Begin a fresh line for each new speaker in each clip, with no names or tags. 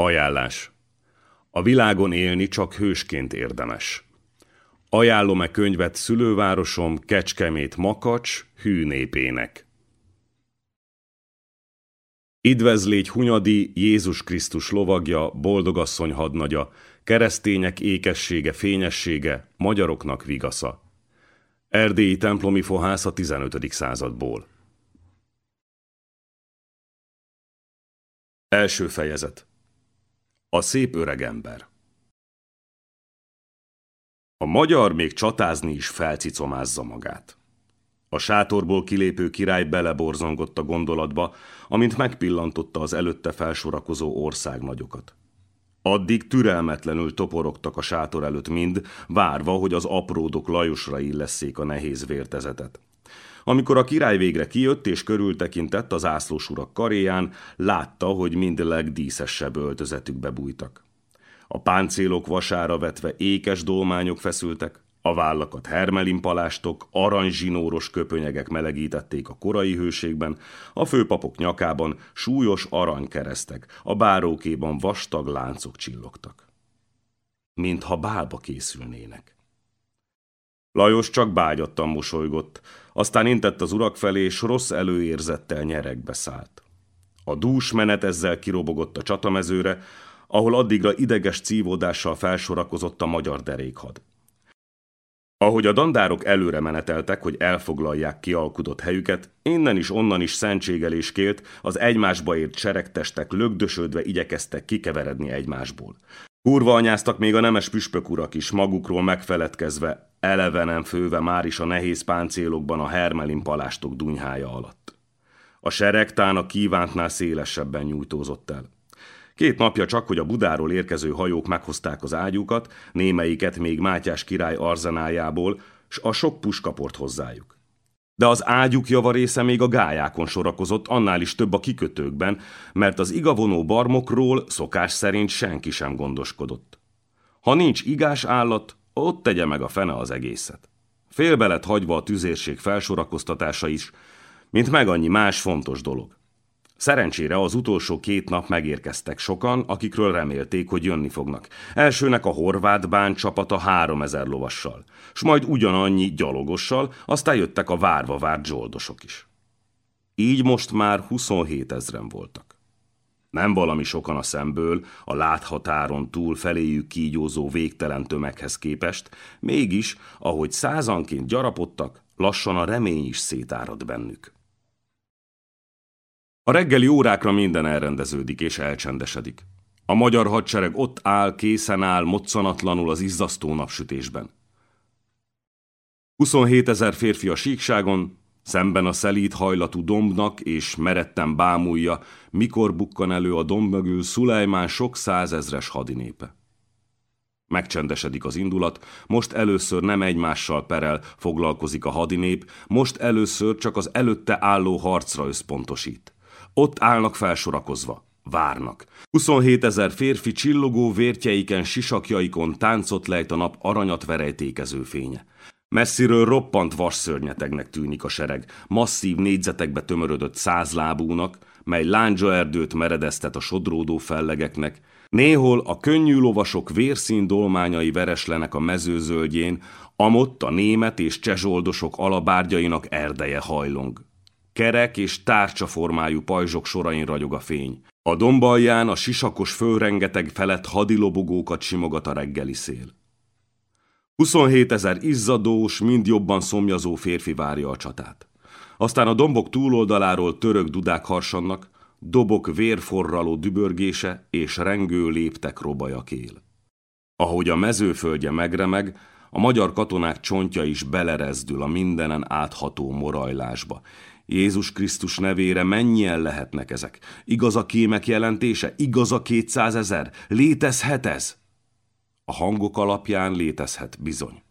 Ajánlás. A világon élni csak hősként érdemes. Ajánlom-e könyvet szülővárosom Kecskemét Makacs hű népének. Idvezlégy Hunyadi, Jézus Krisztus lovagja, boldogasszony hadnagya, keresztények ékessége, fényessége, magyaroknak vigasza. Erdélyi templomi fohász a 15. századból. Első fejezet A szép öreg ember A magyar még csatázni is felcicomázza magát. A sátorból kilépő király beleborzongott a gondolatba, amint megpillantotta az előtte felsorakozó országnagyokat. Addig türelmetlenül toporogtak a sátor előtt mind, várva, hogy az apródok Lajosra illesszék a nehéz vértezetet. Amikor a király végre kijött és körültekintett az ászlós urak karéján, látta, hogy mind legdíszesebb öltözetükbe bújtak. A páncélok vasára vetve ékes dolmányok feszültek, a vállakat hermelimpalástok, aranyzsinóros köpönyegek melegítették a korai hőségben, a főpapok nyakában súlyos aranykeresztek, a bárókéban vastag láncok csillogtak. Mintha bálba készülnének. Lajos csak bágyattan mosolygott, aztán intett az urak felé, és rossz előérzettel nyerekbe szállt. A dús menet ezzel kirobogott a csatamezőre, ahol addigra ideges cívódással felsorakozott a magyar derékhad. Ahogy a dandárok előre meneteltek, hogy elfoglalják kialkudott helyüket, innen is onnan is szentségelés kélt, az egymásba ért seregtestek lögdösödve igyekeztek kikeveredni egymásból. Kurva anyáztak még a nemes püspök urak is, magukról megfeledkezve, elevenen főve már is a nehéz páncélokban a hermelin palástok dunyhája alatt. A seregtán a kívántnál szélesebben nyújtózott el. Két napja csak, hogy a Budáról érkező hajók meghozták az ágyukat, némelyiket még Mátyás király arzenájából, s a sok puskaport hozzájuk. De az ágyuk javarésze még a gályákon sorakozott, annál is több a kikötőkben, mert az igavonó barmokról szokás szerint senki sem gondoskodott. Ha nincs igás állat, ott tegye meg a fene az egészet. Félbe lett hagyva a tüzérség felsorakoztatása is, mint meg annyi más fontos dolog. Szerencsére az utolsó két nap megérkeztek sokan, akikről remélték, hogy jönni fognak. Elsőnek a horvát bán csapata három ezer lovassal, s majd ugyanannyi gyalogossal, aztán jöttek a várva várt zsoldosok is. Így most már 27 ezren voltak. Nem valami sokan a szemből, a láthatáron túl feléjük kígyózó végtelen tömeghez képest, mégis, ahogy százanként gyarapodtak, lassan a remény is szétárad bennük. A reggeli órákra minden elrendeződik és elcsendesedik. A magyar hadsereg ott áll, készen áll, moccanatlanul az izzasztó napsütésben. 27 ezer férfi a síkságon, szemben a szelíd hajlatú dombnak, és meretten bámulja, mikor bukkan elő a domb mögül Szulajmán sok százezres hadinépe. Megcsendesedik az indulat, most először nem egymással perel, foglalkozik a hadinép, most először csak az előtte álló harcra összpontosít. Ott állnak felsorakozva. Várnak. 27 ezer férfi csillogó vértjeiken, sisakjaikon táncot lejt a nap aranyat verejtékező fénye. Messziről roppant vasszörnyetegnek tűnik a sereg, masszív négyzetekbe tömörödött százlábúnak, mely erdőt meredeztet a sodródó fellegeknek, néhol a könnyű lovasok vérszín dolmányai vereslenek a mezőzöldjén, amott a német és csezsoldosok alabárgyainak erdeje hajlong. Kerek és tárcsaformájú pajzsok sorain ragyog a fény. A dombalján a sisakos fölrengeteg felett hadilobogókat simogat a reggeli szél. 27 ezer izzadós, mind jobban szomjazó férfi várja a csatát. Aztán a dombok túloldaláról török dudák harsannak, dobok vérforraló dübörgése és rengő léptek robaja kél. Ahogy a mezőföldje megremeg, a magyar katonák csontja is belerezdül a mindenen átható morajlásba, Jézus Krisztus nevére mennyien lehetnek ezek? Igaz a kémek jelentése? Igaz a kétszázezer? Létezhet ez? A hangok alapján létezhet bizony.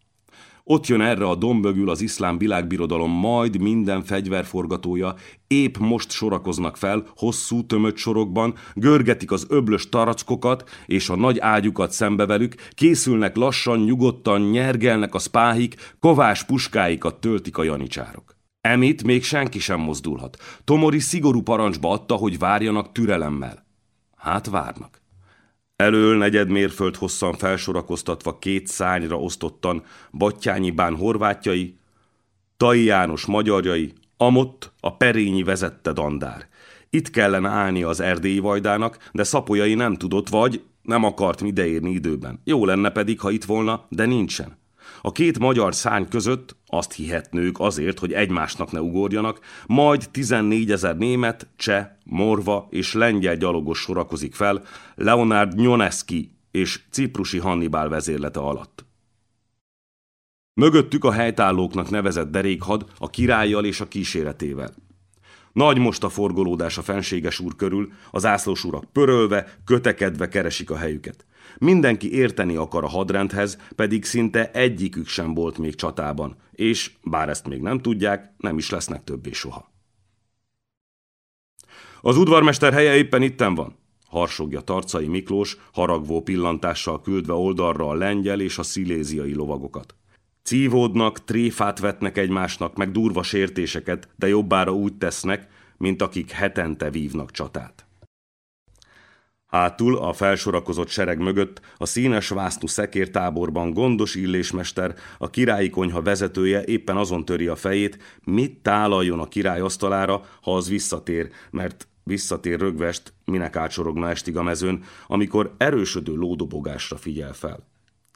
Ott jön erre a dombögül az iszlám világbirodalom majd minden fegyverforgatója, épp most sorakoznak fel, hosszú tömött sorokban, görgetik az öblös tarackokat és a nagy ágyukat szembe velük, készülnek lassan, nyugodtan, nyergelnek a spáhik, kovás puskáikat töltik a janicsárok. Emit még senki sem mozdulhat. Tomori szigorú parancsba adta, hogy várjanak türelemmel. Hát várnak. Elől negyed mérföld hosszan felsorakoztatva két szányra osztottan Battyányi bán horvátjai, Tai János magyarjai, Amott a Perényi vezette dandár. Itt kellene állni az erdélyi vajdának, de szapolyai nem tudott, vagy nem akart ideérni időben. Jó lenne pedig, ha itt volna, de nincsen. A két magyar szány között azt hihetnők azért, hogy egymásnak ne ugorjanak, majd 14 ezer német, cseh, morva és lengyel gyalogos sorakozik fel Leonard Nyoneski és ciprusi Hannibal vezérlete alatt. Mögöttük a helytállóknak nevezett derékhad a királlyal és a kíséretével. Nagy most a forgolódás a fenséges úr körül, az ászlós urak pörölve, kötekedve keresik a helyüket. Mindenki érteni akar a hadrendhez, pedig szinte egyikük sem volt még csatában, és, bár ezt még nem tudják, nem is lesznek többé soha. Az udvarmester helye éppen itten van, harsogja Tarcai Miklós, haragvó pillantással küldve oldalra a lengyel és a sziléziai lovagokat. Cívódnak, tréfát vetnek egymásnak, meg durva sértéseket, de jobbára úgy tesznek, mint akik hetente vívnak csatát. Hátul, a felsorakozott sereg mögött, a színes vásztú szekértáborban gondos illésmester, a királyi konyha vezetője éppen azon töri a fejét, mit tálaljon a király asztalára, ha az visszatér, mert visszatér rögvest, minek átsorogna estig a mezőn, amikor erősödő lódobogásra figyel fel.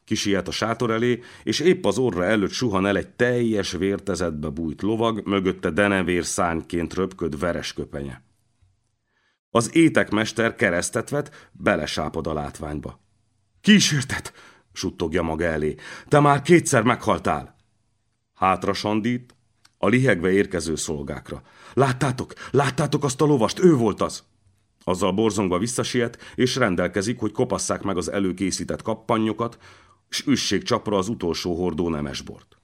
Kisiet a sátor elé, és épp az orra előtt suhan el egy teljes vértezetbe bújt lovag, mögötte denevér szányként röpköd veres köpenye. Az étekmester keresztet vet, belesápad a látványba. Kísértet, suttogja maga elé. Te már kétszer meghaltál. Hátra sandít, a lihegve érkező szolgákra. Láttátok, láttátok azt a lovast, ő volt az. Azzal borzongva visszasiet, és rendelkezik, hogy kopasszák meg az előkészített kappanyokat, s üssék csapra az utolsó hordó nemesbort.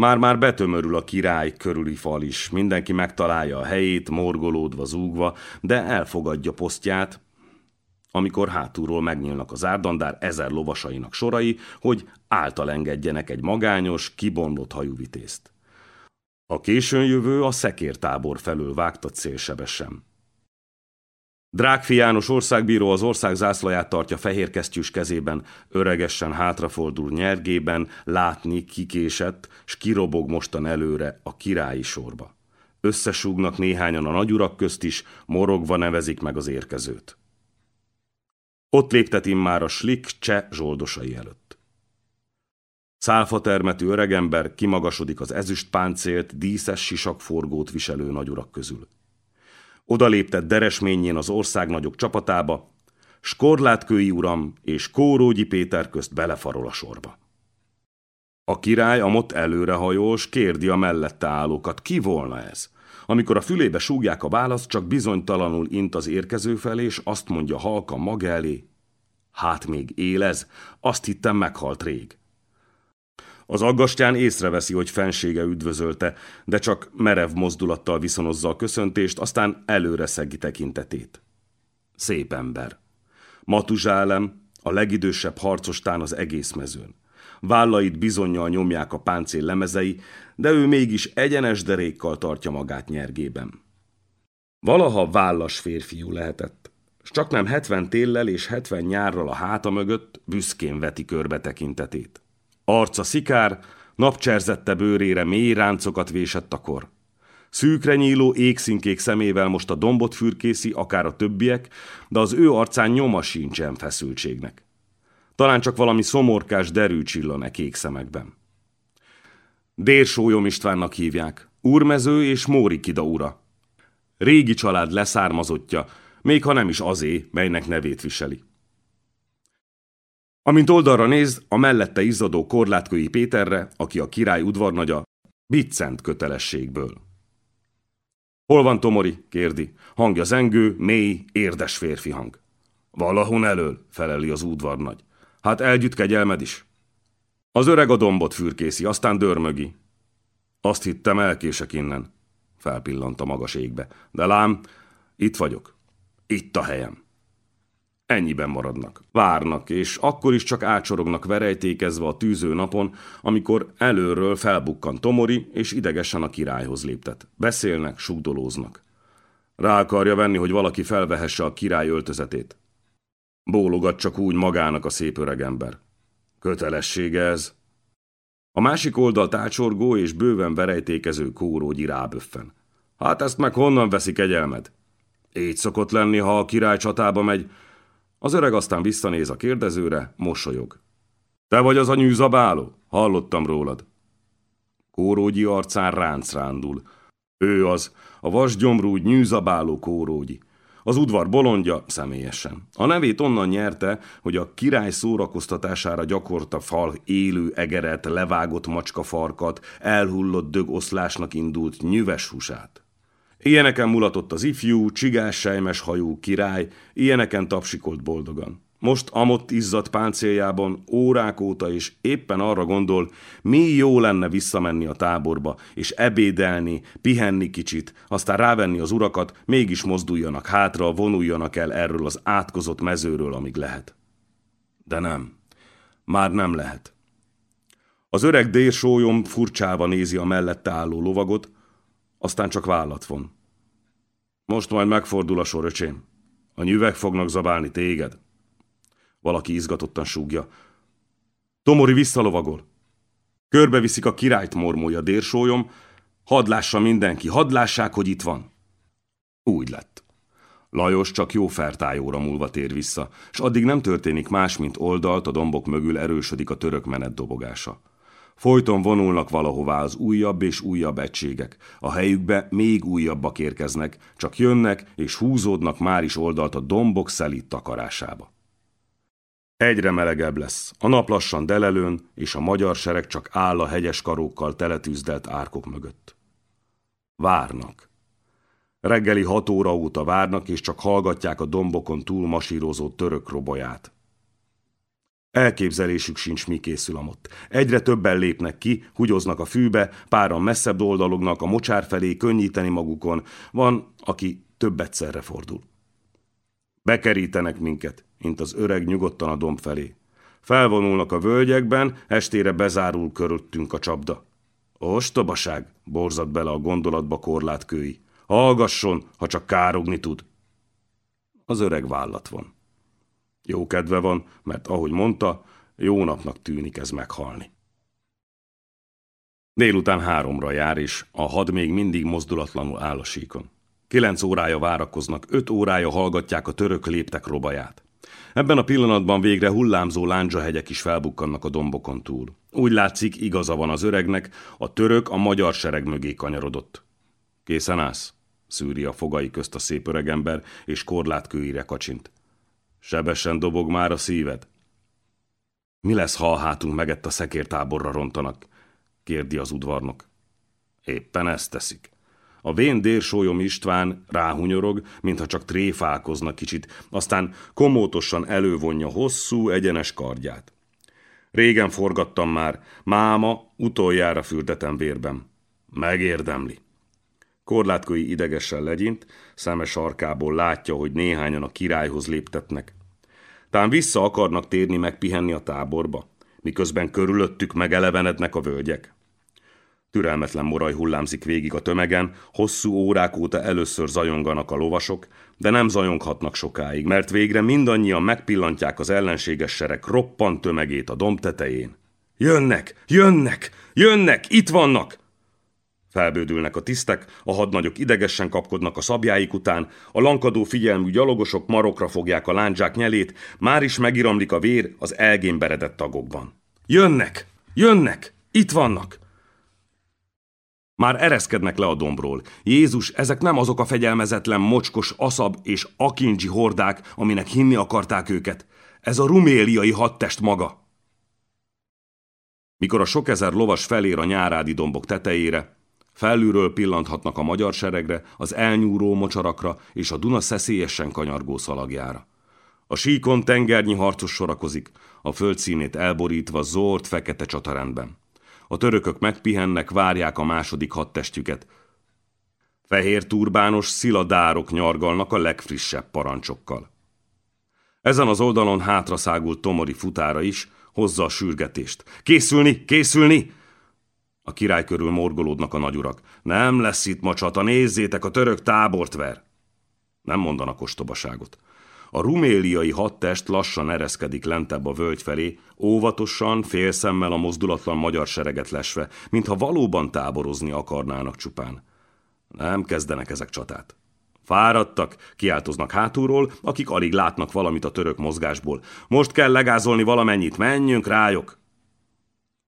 Már-már betömörül a király körüli fal is, mindenki megtalálja a helyét, morgolódva, zúgva, de elfogadja posztját, amikor hátulról megnyílnak az árdandár ezer lovasainak sorai, hogy által engedjenek egy magányos, kibonlott hajúvitézt. A későn jövő a szekértábor felől vágta célsebesen. Drágfi János országbíró az ország zászlaját tartja fehér kesztyűs kezében, öregesen hátrafordul nyergében, látni kikésett, s kirobog mostan előre a királyi sorba. Összesúgnak néhányan a nagyurak közt is, morogva nevezik meg az érkezőt. Ott léptet immár a slik cseh zsoldosai előtt. Szálfa termetű öregember kimagasodik az ezüst páncélt, díszes sisakforgót viselő nagyurak közül. Odaléptett deresményén az ország nagyok csapatába, s Korlátkői uram és Kórógyi Péter közt belefarol a sorba. A király a mott előrehajós kérdi a mellette állókat, ki volna ez? Amikor a fülébe súgják a választ, csak bizonytalanul int az érkező felé, és azt mondja halka maga elé, hát még élez, azt hittem meghalt rég. Az aggastyán észreveszi, hogy fensége üdvözölte, de csak merev mozdulattal viszonozza a köszöntést, aztán előre szegi tekintetét. Szép ember. Matuzsálem, a legidősebb harcostán az egész mezőn. Vállait bizonyal nyomják a páncél lemezei, de ő mégis egyenes derékkal tartja magát nyergében. Valaha vállas férfiú lehetett, s csak nem 70 téllel és 70 nyárral a háta mögött büszkén veti körbe tekintetét. Arca szikár, napcserzette bőrére mély ráncokat vésett a kor. Szűkre nyíló égszínkék szemével most a dombot fürkészi, akár a többiek, de az ő arcán nyoma sincsen feszültségnek. Talán csak valami szomorkás derű csillan e kék szemekben. Dérsólyom Istvánnak hívják, úrmező és Mórikida ura. Régi család leszármazottja, még ha nem is azé, melynek nevét viseli. Amint oldalra néz, a mellette izzadó korlátkői Péterre, aki a király udvarnagya, biccent kötelességből. Hol van Tomori? kérdi. Hangja zengő, mély, érdes férfi hang. Valahon elől, feleli az udvarnagy. Hát elgyütt kegyelmed is. Az öreg a dombot fürkészi, aztán dörmögi. Azt hittem, elkések innen. Felpillant a magas égbe. De lám, itt vagyok. Itt a helyem. Ennyiben maradnak. Várnak, és akkor is csak átsorognak verejtékezve a tűző napon, amikor előről felbukkan Tomori, és idegesen a királyhoz léptet. Beszélnek, sugdolóznak. Rá akarja venni, hogy valaki felvehesse a király öltözetét. Bólogat csak úgy magának a szép öregember. Kötelessége ez. A másik oldal tácsorgó és bőven verejtékező kórógyi ráböffen. Hát ezt meg honnan veszi kegyelmed? Így szokott lenni, ha a király csatába megy. Az öreg aztán visszanéz a kérdezőre, mosolyog. Te vagy az a nyűzabáló? Hallottam rólad. Kórógyi arcán ránc rándul. Ő az, a vasgyomrú nyűzabáló Kórógyi. Az udvar bolondja személyesen. A nevét onnan nyerte, hogy a király szórakoztatására gyakorta fal élő egeret, levágott macskafarkat, elhullott dögoszlásnak indult nyüves húsát. Ilyeneken mulatott az ifjú, csigás sejmes hajú király, ilyeneken tapsikolt boldogan. Most amott izzadt páncéljában órák óta is éppen arra gondol, mi jó lenne visszamenni a táborba, és ebédelni, pihenni kicsit, aztán rávenni az urakat, mégis mozduljanak hátra, vonuljanak el erről az átkozott mezőről, amíg lehet. De nem. Már nem lehet. Az öreg dérsólyom furcsáva nézi a mellette álló lovagot, aztán csak vállat von. Most majd megfordul a sor, öcsém. A nyüvek fognak zabálni téged. Valaki izgatottan súgja. Tomori visszalovagol. Körbeviszik a királyt, mormolja dérsólyom. Hadd lássa mindenki, hadd lássák, hogy itt van. Úgy lett. Lajos csak jó fertájóra múlva tér vissza, és addig nem történik más, mint oldalt a dombok mögül erősödik a török menet dobogása. Folyton vonulnak valahová az újabb és újabb egységek. A helyükbe még újabbak érkeznek, csak jönnek és húzódnak már is oldalt a dombok szelít takarásába. Egyre melegebb lesz, a nap lassan delelőn, és a magyar sereg csak áll a hegyes karókkal teletűzdelt árkok mögött. Várnak. Reggeli hat óra óta várnak, és csak hallgatják a dombokon túl masírozó török roboját. Elképzelésük sincs, mi készül amott. Egyre többen lépnek ki, húgyoznak a fűbe, páran messzebb oldalognak a mocsár felé könnyíteni magukon. Van, aki több egyszerre fordul. Bekerítenek minket, mint az öreg nyugodtan a domb felé. Felvonulnak a völgyekben, estére bezárul körülöttünk a csapda. Ostobaság, borzat bele a gondolatba korlátkői. Hallgasson, ha csak károgni tud. Az öreg vállat van. Jó kedve van, mert ahogy mondta, jó napnak tűnik ez meghalni. Délután háromra jár, és a had még mindig mozdulatlanul áll a síkon. Kilenc órája várakoznak, öt órája hallgatják a török léptek robaját. Ebben a pillanatban végre hullámzó lándzsahegyek is felbukkannak a dombokon túl. Úgy látszik, igaza van az öregnek, a török a magyar sereg mögé kanyarodott. Készen állsz? szűri a fogai közt a szép öregember, és korlátkőire kacsint. Sebesen dobog már a szíved. Mi lesz, ha a hátunk megett a szekértáborra rontanak? kérdi az udvarnok. Éppen ezt teszik. A vén dérsólyom István ráhunyorog, mintha csak tréfálkozna kicsit, aztán komótosan elővonja hosszú, egyenes kardját. Régen forgattam már, máma utoljára fürdetem vérben. Megérdemli. Korlátkói idegesen legyint, szeme sarkából látja, hogy néhányan a királyhoz léptetnek. Tán vissza akarnak térni megpihenni a táborba, miközben körülöttük megelevenednek a völgyek. Türelmetlen moraj hullámzik végig a tömegen, hosszú órák óta először zajonganak a lovasok, de nem zajonghatnak sokáig, mert végre mindannyian megpillantják az ellenséges sereg roppant tömegét a domb tetején. Jönnek! Jönnek! Jönnek! Itt vannak! Felbődülnek a tisztek, a hadnagyok idegesen kapkodnak a szabjáik után, a lankadó figyelmű gyalogosok marokra fogják a lándzsák nyelét, már is megiramlik a vér az elgémberedett tagokban. Jönnek! Jönnek! Itt vannak! Már ereszkednek le a dombról. Jézus, ezek nem azok a fegyelmezetlen, mocskos, aszab és akincsi hordák, aminek hinni akarták őket. Ez a ruméliai hadtest maga. Mikor a sok ezer lovas felér a nyárádi dombok tetejére, felülről pillanthatnak a magyar seregre, az elnyúró mocsarakra és a Duna szeszélyesen kanyargó szalagjára. A síkon tengernyi harcos sorakozik, a földszínét elborítva zord fekete csatarendben. A törökök megpihennek, várják a második hadtestjüket. Fehér turbános sziladárok nyargalnak a legfrissebb parancsokkal. Ezen az oldalon hátraszágult Tomori futára is, hozza a sürgetést. Készülni, készülni! A király körül morgolódnak a nagyurak. Nem lesz itt macsata, nézzétek, a török tábort ver! Nem mondanak ostobaságot. A ruméliai hadtest lassan ereszkedik lentebb a völgy felé, óvatosan, félszemmel a mozdulatlan magyar sereget lesve, mintha valóban táborozni akarnának csupán. Nem kezdenek ezek csatát. Fáradtak, kiáltoznak hátulról, akik alig látnak valamit a török mozgásból. Most kell legázolni valamennyit, menjünk rájuk!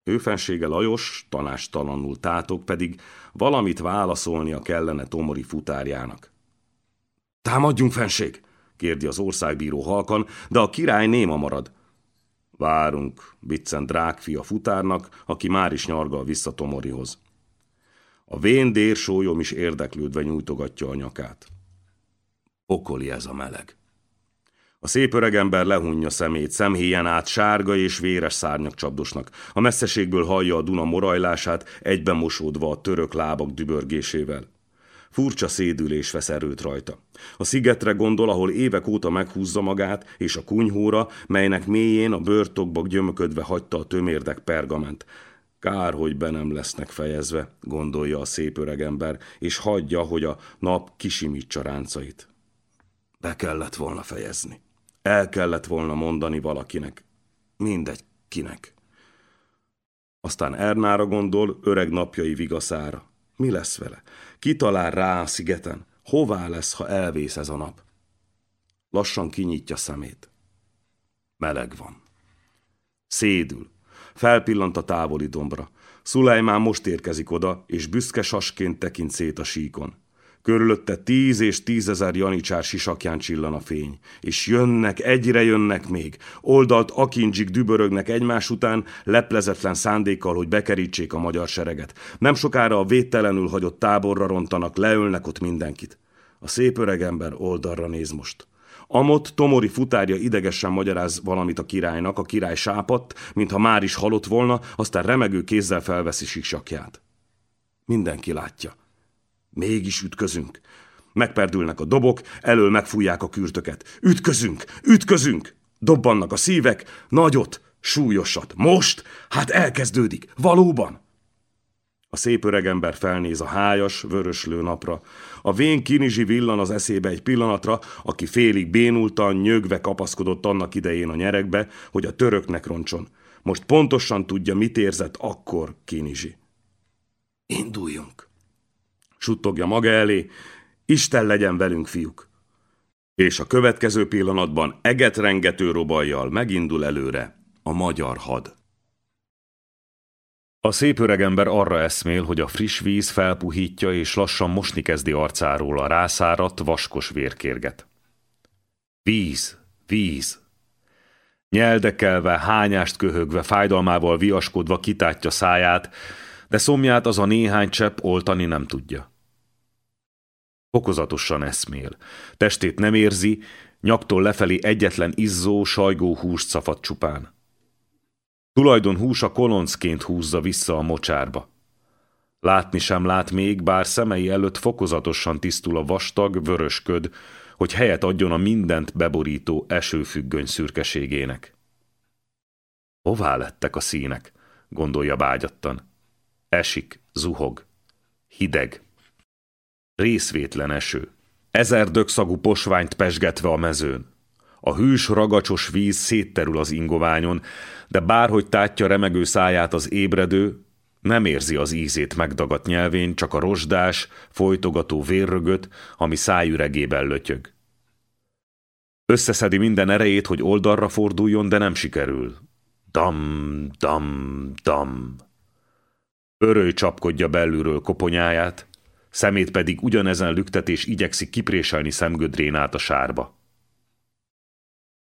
Őfensége Lajos, tanástalanul tátok pedig valamit válaszolnia kellene Tomori futárjának. Támadjunk, fenség! kérdi az országbíró halkan, de a király néma marad. Várunk, biccent drágfi a futárnak, aki már is nyargal vissza Tomorihoz. A vén dérsólyom is érdeklődve nyújtogatja a nyakát. Okoli ez a meleg. A szép öregember lehunja szemét, szemhéjen át sárga és véres szárnyak csapdosnak. A messzeségből hallja a Duna morajlását, egyben mosódva a török lábak dübörgésével. Furcsa szédülés vesz erőt rajta. A szigetre gondol, ahol évek óta meghúzza magát, és a kunyhóra, melynek mélyén a bőrtokba gyömöködve hagyta a tömérdek pergament. Kár, hogy be nem lesznek fejezve, gondolja a szép öregember, és hagyja, hogy a nap kisimítsa ráncait. Be kellett volna fejezni. El kellett volna mondani valakinek. Mindegy, kinek. Aztán Ernára gondol, öreg napjai vigaszára. Mi lesz vele? Ki talál rá a szigeten? Hová lesz, ha elvész ez a nap? Lassan kinyitja szemét. Meleg van. Szédül. Felpillant a távoli dombra. Szulajmán most érkezik oda, és büszke sasként tekint szét a síkon. Körülötte tíz és tízezer janicsár sisakján csillan a fény. És jönnek, egyre jönnek még. Oldalt akincsik dübörögnek egymás után, leplezetlen szándékkal, hogy bekerítsék a magyar sereget. Nem sokára a védtelenül hagyott táborra rontanak, leölnek ott mindenkit. A szép öregember oldalra néz most. Amott Tomori futárja idegesen magyaráz valamit a királynak, a király sápadt, mintha már is halott volna, aztán remegő kézzel felveszi sisakját. Mindenki látja. Mégis ütközünk. Megperdülnek a dobok, elől megfújják a kürtöket. Ütközünk, ütközünk! Dobbannak a szívek, nagyot, súlyosat. Most? Hát elkezdődik. Valóban? A szép öregember felnéz a hájas, vöröslő napra. A vén kinizsi villan az eszébe egy pillanatra, aki félig bénultan, nyögve kapaszkodott annak idején a nyerekbe, hogy a töröknek roncson. Most pontosan tudja, mit érzett akkor kinizsi. Induljunk! Suttogja maga elé, Isten legyen velünk, fiúk! És a következő pillanatban egetrengető robajjal megindul előre a magyar had. A szép öregember arra eszmél, hogy a friss víz felpuhítja és lassan mosni kezdi arcáról a rászáradt, vaskos vérkérget. Víz, víz! Nyeldekelve, hányást köhögve, fájdalmával viaskodva kitátja száját, de szomját az a néhány csepp oltani nem tudja. Fokozatosan eszmél. Testét nem érzi, nyaktól lefelé egyetlen izzó, sajgó hús szafad csupán. Tulajdon húsa koloncként húzza vissza a mocsárba. Látni sem lát még, bár szemei előtt fokozatosan tisztul a vastag, vörös köd, hogy helyet adjon a mindent beborító esőfüggöny szürkeségének. Hová lettek a színek? gondolja bágyattan. Esik, zuhog. Hideg. Részvétlen eső. Ezer dögszagú posványt pesgetve a mezőn. A hűs, ragacsos víz szétterül az ingoványon, de bárhogy tátja remegő száját az ébredő, nem érzi az ízét megdagadt nyelvén, csak a rozsdás, folytogató vérrögöt, ami szájüregében lötyög. Összeszedi minden erejét, hogy oldalra forduljon, de nem sikerül. Dam, dam, dam. Öröly csapkodja belülről koponyáját, szemét pedig ugyanezen lüktetés igyekszik kipréselni szemgödrén át a sárba.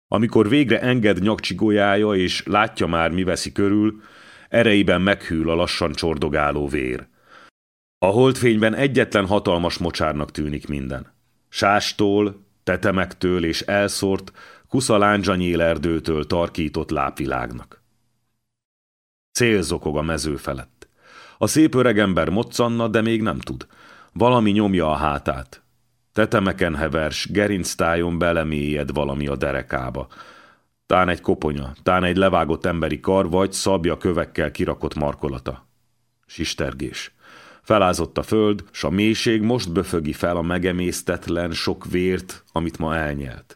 Amikor végre enged nyakcsigójája, és látja már, mi veszi körül, erejében meghűl a lassan csordogáló vér. A holdfényben egyetlen hatalmas mocsárnak tűnik minden. Sástól, tetemektől és elszórt, kusza erdőtől tarkított lápvilágnak. Célzokog a mező felett. A szép öregember moccanna, de még nem tud. Valami nyomja a hátát. Tetemeken hevers, gerinctájon belemélyed valami a derekába. Tán egy koponya, tán egy levágott emberi kar, vagy szabja kövekkel kirakott markolata. Sistergés. Felázott a föld, s a mélység most böfögi fel a megemésztetlen sok vért, amit ma elnyelt.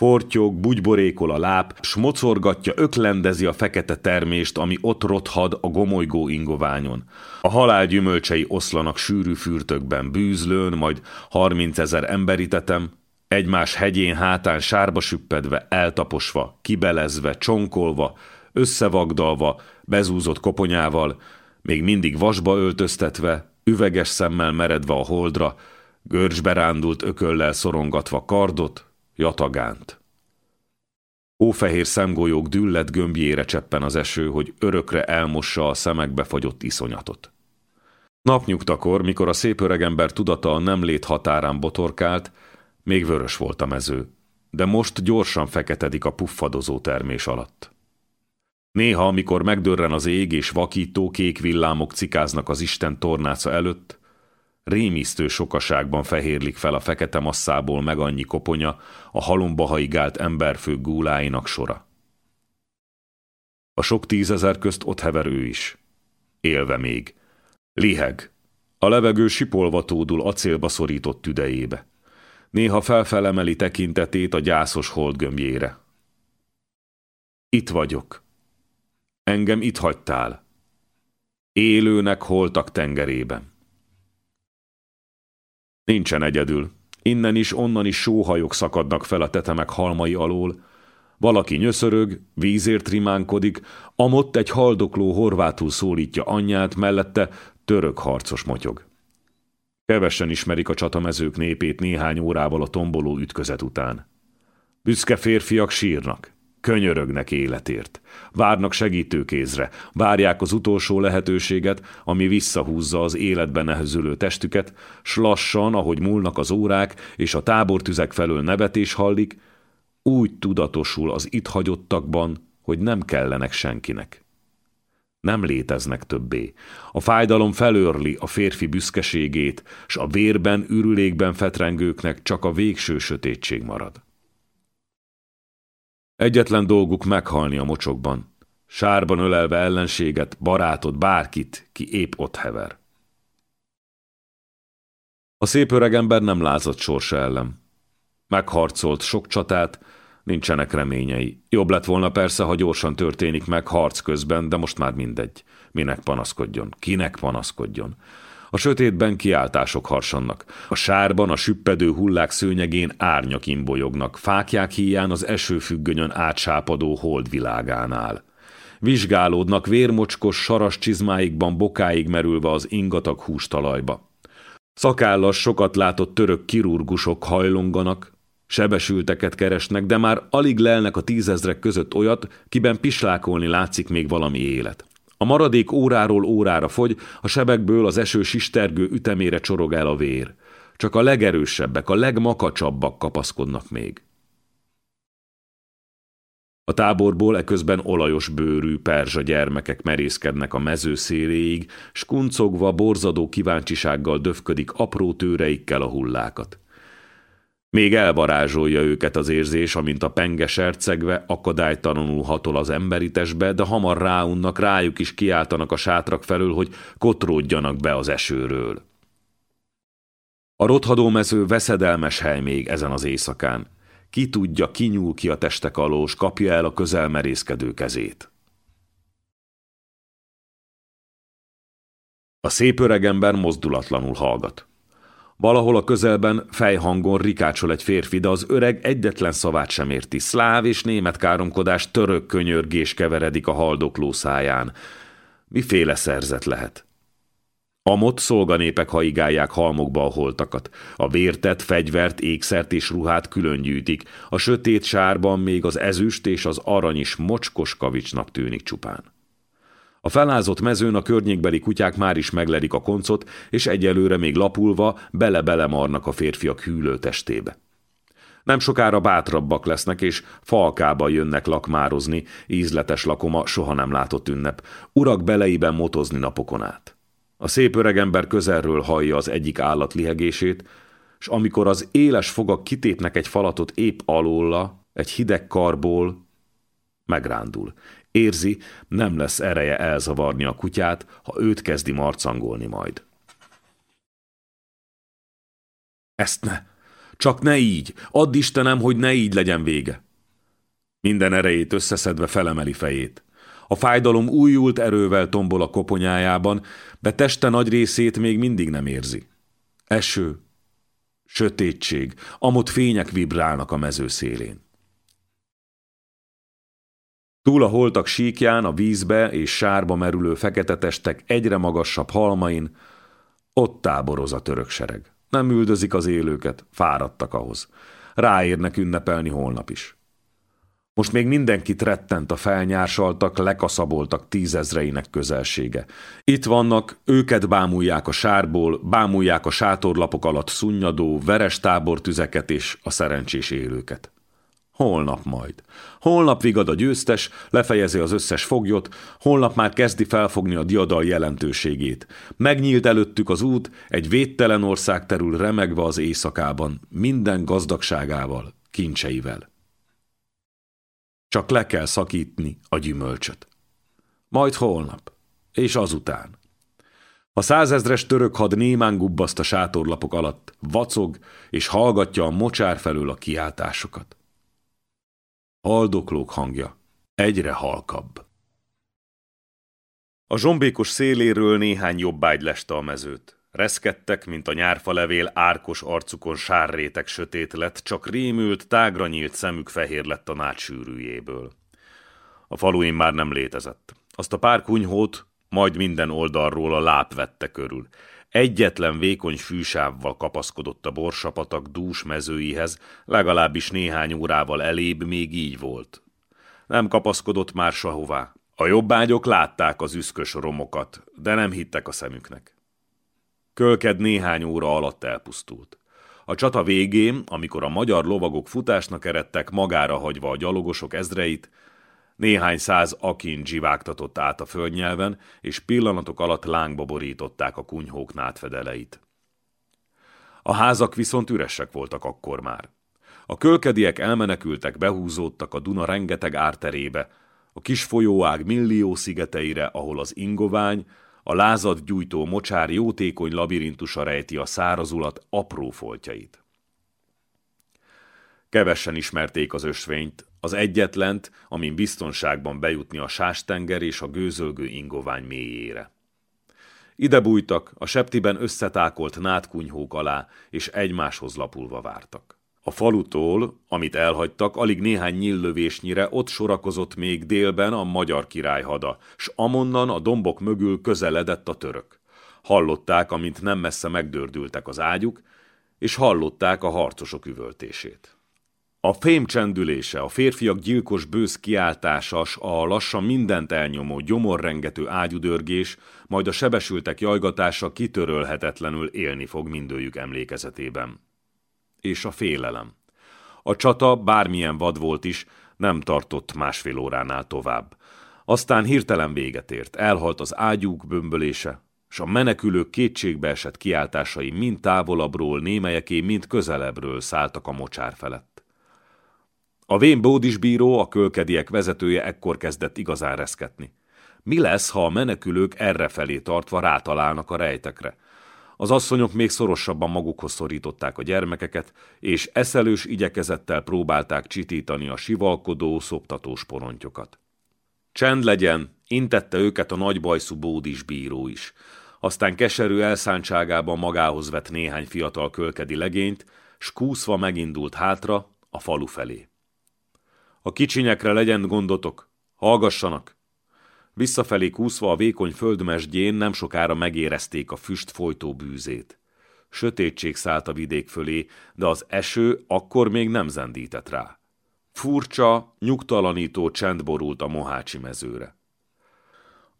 Fortyog, bugyborékol a láb, s mocorgatja, öklendezi a fekete termést, ami ott rothad a gomolygó ingoványon. A halál gyümölcsei oszlanak sűrű fürtökben, bűzlőn, majd harminc ezer emberitetem, egymás hegyén hátán sárba süppedve, eltaposva, kibelezve, csonkolva, összevagdalva, bezúzott koponyával, még mindig vasba öltöztetve, üveges szemmel meredve a holdra, görcsbe rándult ököllel szorongatva kardot, jatagánt. Ófehér szemgolyók düllett gömbjére cseppen az eső, hogy örökre elmossa a szemekbe fagyott iszonyatot. Napnyugtakor, mikor a szép öregember tudata a nem lét határán botorkált, még vörös volt a mező, de most gyorsan feketedik a puffadozó termés alatt. Néha, amikor megdörren az ég és vakító kék villámok cikáznak az Isten tornáca előtt, rémisztő sokaságban fehérlik fel a fekete masszából meg annyi koponya, a halomba haigált emberfő gúláinak sora. A sok tízezer közt ott hever ő is. Élve még. Liheg. A levegő sipolva tódul acélba szorított tüdejébe. Néha felfelemeli tekintetét a gyászos holdgömbjére. Itt vagyok. Engem itt hagytál. Élőnek holtak tengerében. Nincsen egyedül. Innen is, onnan is sóhajok szakadnak fel a tetemek halmai alól. Valaki nyöszörög, vízért rimánkodik, amott egy haldokló horvátul szólítja anyját, mellette török harcos motyog. Kevesen ismerik a csatamezők népét néhány órával a tomboló ütközet után. Büszke férfiak sírnak. Könyörögnek életért. Várnak segítőkézre, várják az utolsó lehetőséget, ami visszahúzza az életben nehezülő testüket, s lassan, ahogy múlnak az órák, és a tábortüzek felől nevetés hallik, úgy tudatosul az itt hagyottakban, hogy nem kellenek senkinek. Nem léteznek többé. A fájdalom felőrli a férfi büszkeségét, s a vérben, ürülékben fetrengőknek csak a végső sötétség marad. Egyetlen dolguk meghalni a mocsokban, sárban ölelve ellenséget, barátot, bárkit, ki épp ott hever. A szép öregember nem lázadt sorsa ellen. Megharcolt sok csatát, nincsenek reményei. Jobb lett volna persze, ha gyorsan történik meg harc közben, de most már mindegy. Minek panaszkodjon, kinek panaszkodjon. A sötétben kiáltások harsannak. A sárban, a süppedő hullák szőnyegén árnyak imbolyognak, fákják híján az esőfüggönyön átsápadó holdvilágánál. Vizsgálódnak vérmocskos saras csizmáikban bokáig merülve az ingatag hústalajba. Szakállas sokat látott török kirurgusok hajlonganak, sebesülteket keresnek, de már alig lelnek a tízezrek között olyat, kiben pislákolni látszik még valami élet. A maradék óráról órára fogy, a sebekből az eső sistergő ütemére csorog el a vér. Csak a legerősebbek, a legmakacsabbak kapaszkodnak még. A táborból eközben olajos bőrű perzsa gyermekek merészkednek a mező széléig, s kuncogva, borzadó kíváncsisággal döfködik apró tőreikkel a hullákat. Még elvarázsolja őket az érzés, amint a penge sercegve akadálytalanul hatol az emberitesbe, de hamar ráunnak, rájuk is kiáltanak a sátrak felől, hogy kotródjanak be az esőről. A rothadó mező veszedelmes hely még ezen az éjszakán. Ki tudja, kinyúl ki a testek alól, s kapja el a közel merészkedő kezét. A szép öregember mozdulatlanul hallgat. Valahol a közelben fejhangon rikácsol egy férfi, de az öreg egyetlen szavát sem érti. Szláv és német káromkodás török könyörgés keveredik a haldokló száján. Miféle szerzet lehet? Amott szolganépek haigálják halmokba a holtakat. A vértet, fegyvert, ékszert és ruhát külön gyűjtik. A sötét sárban még az ezüst és az arany is mocskos kavicsnak tűnik csupán. A felázott mezőn a környékbeli kutyák már is meglerik a koncot, és egyelőre még lapulva bele-bele marnak a férfiak hűlő testébe. Nem sokára bátrabbak lesznek, és falkába jönnek lakmározni, ízletes lakoma soha nem látott ünnep, urak beleiben motozni napokon át. A szép öregember közelről hallja az egyik állat lihegését, és amikor az éles fogak kitépnek egy falatot épp alóla, egy hideg karból, megrándul, Érzi, nem lesz ereje elzavarni a kutyát, ha őt kezdi marcangolni majd. Ezt ne!
Csak ne így! Add Istenem, hogy ne így legyen vége! Minden erejét összeszedve felemeli fejét. A fájdalom újult erővel tombol a koponyájában, de teste nagy részét még mindig nem érzi. Eső, sötétség, amott fények vibrálnak a mező szélén. Túl a holtak síkján, a vízbe és sárba merülő fekete testek egyre magasabb halmain, ott táboroz a török sereg. Nem üldözik az élőket, fáradtak ahhoz. Ráérnek ünnepelni holnap is. Most még mindenkit rettent a felnyársaltak, lekaszaboltak tízezreinek közelsége. Itt vannak, őket bámulják a sárból, bámulják a sátorlapok alatt szunnyadó, veres tábortüzeket és a szerencsés élőket. Holnap majd. Holnap vigad a győztes, lefejezi az összes foglyot, holnap már kezdi felfogni a diadal jelentőségét. Megnyílt előttük az út, egy védtelen ország terül remegve az éjszakában, minden gazdagságával, kincseivel. Csak le kell szakítni a gyümölcsöt. Majd holnap, és azután. A százezres török had némán gubbaszt a sátorlapok alatt, vacog, és hallgatja a mocsár felől a kiáltásokat. Haldoklók hangja egyre halkabb. A zsombékos széléről néhány jobbágy leste a mezőt. Reszkedtek, mint a nyárfalevél, árkos arcukon sárrétek sötét lett, csak rémült, tágra nyílt szemük fehér lett a nád. A faluin már nem létezett. Azt a pár kunyhót majd minden oldalról a láp vette körül. Egyetlen vékony fűsávval kapaszkodott a borsapatak dús mezőihez, legalábbis néhány órával elébb még így volt. Nem kapaszkodott már sehová. A jobbágyok látták az üszkös romokat, de nem hittek a szemüknek. Kölked néhány óra alatt elpusztult. A csata végén, amikor a magyar lovagok futásnak eredtek magára hagyva a gyalogosok ezreit, néhány száz akin zsivágtatott át a földnyelven, és pillanatok alatt lángba borították a kunyhók nátfedeleit. A házak viszont üresek voltak akkor már. A kölkediek elmenekültek, behúzódtak a Duna rengeteg árterébe, a kis folyóág millió szigeteire, ahol az ingovány, a lázad gyújtó mocsár jótékony labirintusa rejti a szárazulat apró foltjait. Kevesen ismerték az ösvényt, az egyetlent, amin biztonságban bejutni a sástenger és a gőzölgő ingovány mélyére. Ide bújtak, a septiben összetákolt nátkunyhók alá, és egymáshoz lapulva vártak. A falutól, amit elhagytak, alig néhány nyillövésnyire ott sorakozott még délben a magyar királyhada, s amonnan a dombok mögül közeledett a török. Hallották, amint nem messze megdördültek az ágyuk, és hallották a harcosok üvöltését. A fém csendülése, a férfiak gyilkos bősz kiáltásas, a lassan mindent elnyomó, gyomorrengető ágyudörgés, majd a sebesültek jajgatása kitörölhetetlenül élni fog mindőjük emlékezetében és a félelem. A csata, bármilyen vad volt is, nem tartott másfél óránál tovább. Aztán hirtelen véget ért, elhalt az ágyúk bömbölése, s a menekülők kétségbeesett kiáltásai mind távolabbról, némelyeké, mind közelebbről szálltak a mocsár felett. A vén bódisbíró, a kölkediek vezetője ekkor kezdett igazán reszketni. Mi lesz, ha a menekülők errefelé tartva rátalálnak a rejtekre? Az asszonyok még szorosabban magukhoz szorították a gyermekeket, és eszelős igyekezettel próbálták csitítani a sivalkodó, szoptatós porontyokat. Csend legyen, intette őket a nagybajszú bódis bíró is. Aztán keserű elszántságában magához vett néhány fiatal kölkedi legényt, s kúszva megindult hátra, a falu felé. A kicsinyekre legyen gondotok, hallgassanak, Visszafelé kúszva a vékony földmesdjén nem sokára megérezték a füst folytó bűzét. Sötétség szállt a vidék fölé, de az eső akkor még nem zendített rá. Furcsa, nyugtalanító csend borult a mohácsi mezőre.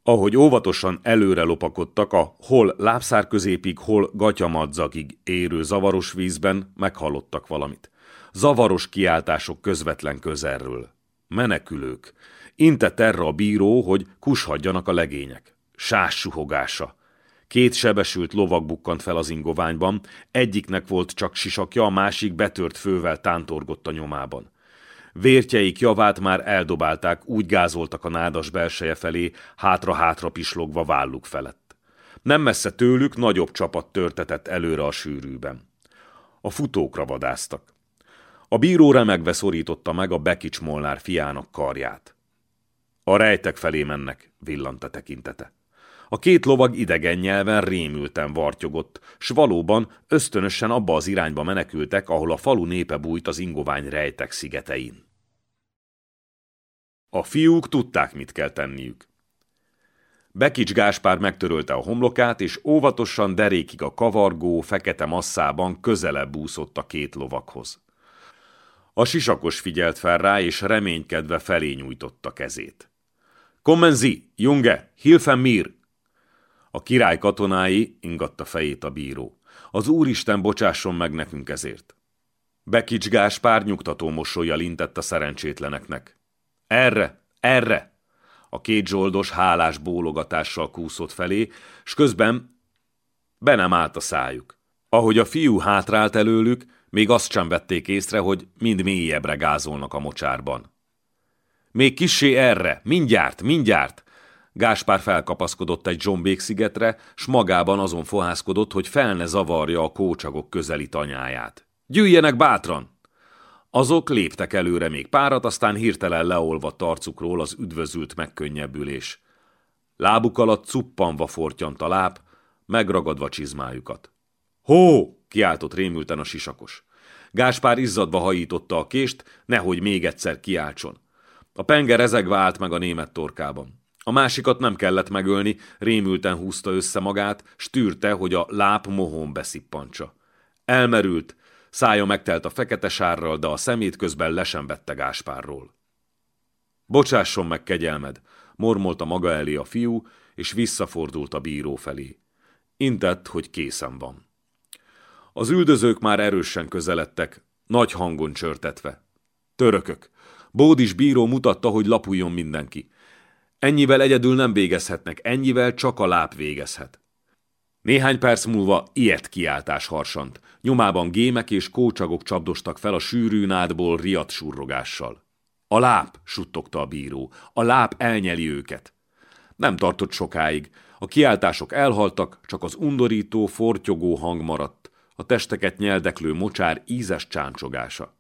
Ahogy óvatosan előre lopakodtak a hol lábszár középig, hol gatyamadzagig érő zavaros vízben, meghallottak valamit. Zavaros kiáltások közvetlen közelről. Menekülők, Intett erre a bíró, hogy kushadjanak a legények. Sás suhogása. Két sebesült lovag bukkant fel az ingoványban, egyiknek volt csak sisakja, a másik betört fővel tántorgott a nyomában. Vértjeik javát már eldobálták, úgy gázoltak a nádas belseje felé, hátra-hátra pislogva válluk felett. Nem messze tőlük nagyobb csapat törtetett előre a sűrűben. A futókra vadáztak. A bíró remegve szorította meg a Bekics Molnár fiának karját. A rejtek felé mennek, villant a tekintete. A két lovag idegen nyelven rémülten vartyogott, s valóban ösztönösen abba az irányba menekültek, ahol a falu népe bújt az ingovány rejtek szigetein. A fiúk tudták, mit kell tenniük. Bekics Gáspár megtörölte a homlokát, és óvatosan derékig a kavargó, fekete masszában közelebb úszott a két lovakhoz. A sisakos figyelt fel rá, és reménykedve felé nyújtotta kezét. Kommenzi, Junge, Hilfen mir! A király katonái, ingatta fejét a bíró. Az úristen bocsásson meg nekünk ezért. Bekics Gáspár nyugtató mosolyjal intett a szerencsétleneknek. Erre, erre! A két zsoldos hálás bólogatással kúszott felé, s közben be nem állt a szájuk. Ahogy a fiú hátrált előlük, még azt sem vették észre, hogy mind mélyebbre gázolnak a mocsárban. Még kissé erre, mindjárt, mindjárt! Gáspár felkapaszkodott egy zsombék szigetre, s magában azon fohászkodott, hogy fel ne zavarja a kócsagok közeli tanyáját. Gyűjjenek bátran! Azok léptek előre még párat, aztán hirtelen leolvadt arcukról az üdvözült megkönnyebbülés. Lábuk alatt cuppanva fortyant a láb, megragadva csizmájukat. Hó! kiáltott rémülten a sisakos. Gáspár izzadva hajította a kést, nehogy még egyszer kiáltson. A penge rezegve állt meg a német torkában. A másikat nem kellett megölni, rémülten húzta össze magát, stűrte, hogy a láp mohón beszippancsa. Elmerült, szája megtelt a fekete sárral, de a szemét közben lesen vette Gáspárról. Bocsásson meg, kegyelmed, mormolta maga elé a fiú, és visszafordult a bíró felé. Intett, hogy készen van. Az üldözők már erősen közeledtek, nagy hangon csörtetve. Törökök. Bódis bíró mutatta, hogy lapuljon mindenki. Ennyivel egyedül nem végezhetnek, ennyivel csak a láp végezhet. Néhány perc múlva ilyet kiáltás harsant. Nyomában gémek és kócsagok csapdostak fel a sűrű nádból riadt surrogással. A láp, suttogta a bíró, a láp elnyeli őket. Nem tartott sokáig. A kiáltások elhaltak, csak az undorító, fortyogó hang maradt, a testeket nyeldeklő mocsár ízes csáncsogása.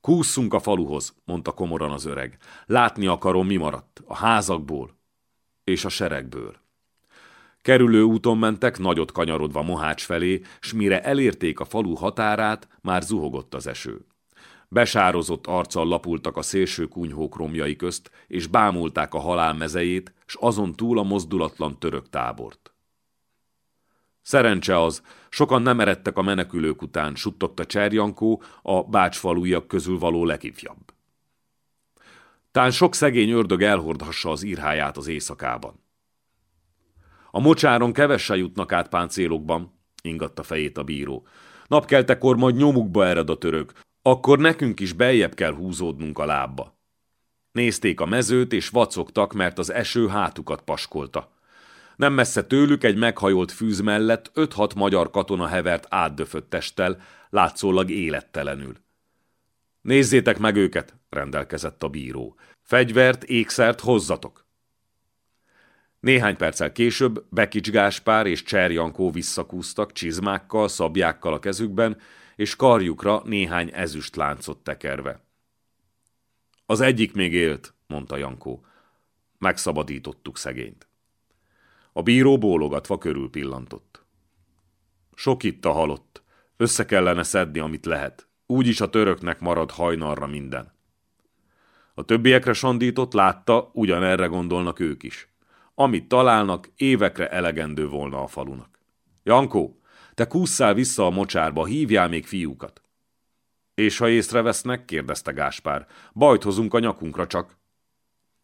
Kússzunk a faluhoz, mondta komoran az öreg. Látni akarom, mi maradt, a házakból és a seregből. Kerülő úton mentek, nagyot kanyarodva Mohács felé, s mire elérték a falu határát, már zuhogott az eső. Besározott arccal lapultak a szélső kunyhók romjai közt, és bámulták a halál mezejét, s azon túl a mozdulatlan török tábort. Szerencse az, sokan nem eredtek a menekülők után, suttogta Cserjankó, a bácsfalújak közül való legifjabb. Tán sok szegény ördög elhordhassa az írháját az éjszakában. A mocsáron kevesse jutnak át páncélokban, ingatta fejét a bíró. Napkeltekor majd nyomukba ered a török, akkor nekünk is beljebb kell húzódnunk a lábba. Nézték a mezőt, és vacogtak, mert az eső hátukat paskolta. Nem messze tőlük egy meghajolt fűz mellett öt-hat magyar katona hevert átdöfött testtel, látszólag élettelenül. Nézzétek meg őket, rendelkezett a bíró. Fegyvert, ékszert hozzatok. Néhány perccel később Bekics Gáspár és Cser Jankó visszakúztak csizmákkal, szabjákkal a kezükben, és karjukra néhány ezüst láncot tekerve. Az egyik még élt, mondta Jankó. Megszabadítottuk szegényt. A bíró bólogatva körül pillantott. Sok itt a halott. Össze kellene szedni, amit lehet. Úgyis a töröknek marad hajnalra minden. A többiekre sandított, látta, ugyanerre gondolnak ők is. Amit találnak, évekre elegendő volna a falunak. Jankó, te kússzál vissza a mocsárba, hívjál még fiúkat. És ha észrevesznek, kérdezte Gáspár, bajt hozunk a nyakunkra csak.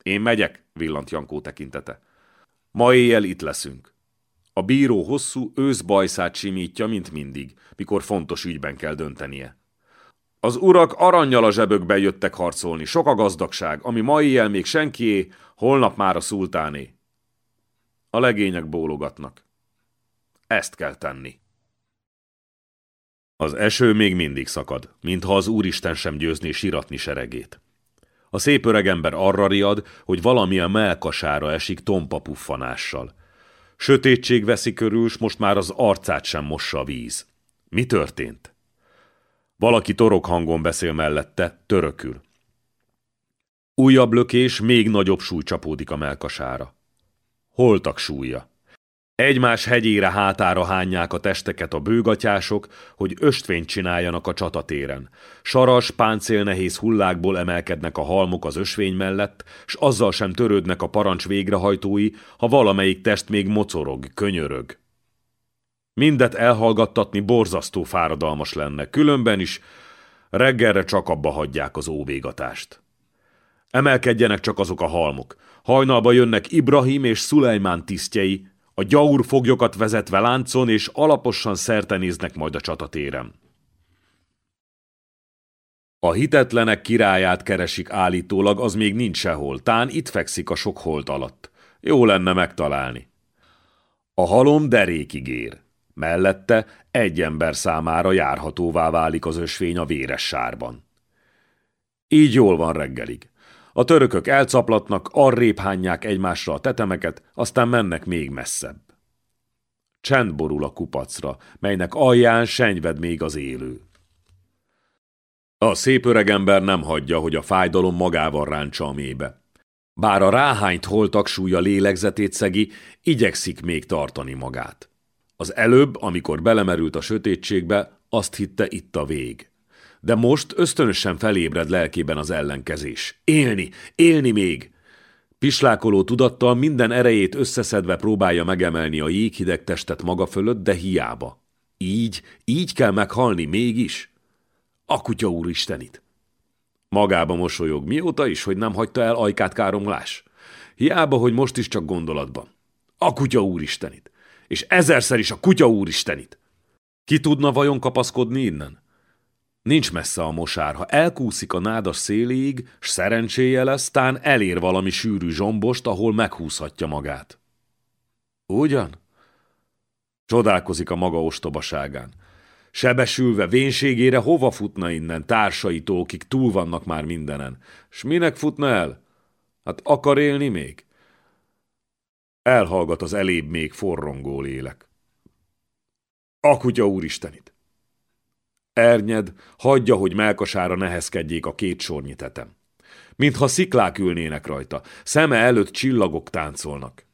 Én megyek, villant Jankó tekintete. Ma éjjel itt leszünk. A bíró hosszú őszbajszát simítja, mint mindig, mikor fontos ügyben kell döntenie. Az urak aranyjal a zsebökbe jöttek harcolni, sok a gazdagság, ami ma éjjel még senkié, holnap már a szultáné. A legények bólogatnak. Ezt kell tenni. Az eső még mindig szakad, mintha az úristen sem győzné siratni seregét. A szép öregember arra riad, hogy valamilyen melkasára esik tompa puffanással. Sötétség veszi körül, s most már az arcát sem mossa a víz. Mi történt? Valaki torok hangon beszél mellette, törökül. Újabb lökés, még nagyobb súly csapódik a melkasára. Holtak súlya. Egymás hegyére hátára hányják a testeket a bőgatyások, hogy östvényt csináljanak a csatatéren. Saras, páncélnehéz hullákból emelkednek a halmok az ösvény mellett, s azzal sem törődnek a parancs végrehajtói, ha valamelyik test még mocorog, könyörög. Mindet elhallgattatni borzasztó fáradalmas lenne, különben is reggelre csak abba hagyják az óvégatást. Emelkedjenek csak azok a halmok. Hajnalba jönnek Ibrahim és Szulejmán tisztjei, a gyaur foglyokat vezetve láncon, és alaposan szertenéznek majd a csatatéren. A hitetlenek királyát keresik állítólag, az még nincs sehol, tán itt fekszik a sok holt alatt. Jó lenne megtalálni. A halom derékig ér. Mellette egy ember számára járhatóvá válik az ösvény a véres sárban. Így jól van reggelig. A törökök elcaplatnak, arrébb hányják egymásra a tetemeket, aztán mennek még messzebb. Csend borul a kupacra, melynek alján senyved még az élő. A szép öregember nem hagyja, hogy a fájdalom magával ráncsa a mélybe. Bár a ráhányt holtak súlya lélegzetét szegi, igyekszik még tartani magát. Az előbb, amikor belemerült a sötétségbe, azt hitte itt a vég de most ösztönösen felébred lelkében az ellenkezés. Élni, élni még! Pislákoló tudattal minden erejét összeszedve próbálja megemelni a jéghideg testet maga fölött, de hiába. Így, így kell meghalni mégis? A kutya úristenit! Magába mosolyog, mióta is, hogy nem hagyta el ajkát káromlás. Hiába, hogy most is csak gondolatban. A kutya úristenit! És ezerszer is a kutya úristenit! Ki tudna vajon kapaszkodni innen? Nincs messze a mosár, ha elkúszik a nádas széléig, s szerencséje lesz, tán elér valami sűrű zsombost, ahol meghúzhatja magát. Ugyan? Csodálkozik a maga ostobaságán. Sebesülve vénségére hova futna innen társaitól, akik túl vannak már mindenen? S minek futna el? Hát akar élni még? Elhallgat az elébb még forrongó lélek. A kutya úristenit! Ernyed, hagyja, hogy melkasára nehezkedjék a két sornyi tetem. Mintha sziklák ülnének rajta, szeme előtt csillagok táncolnak.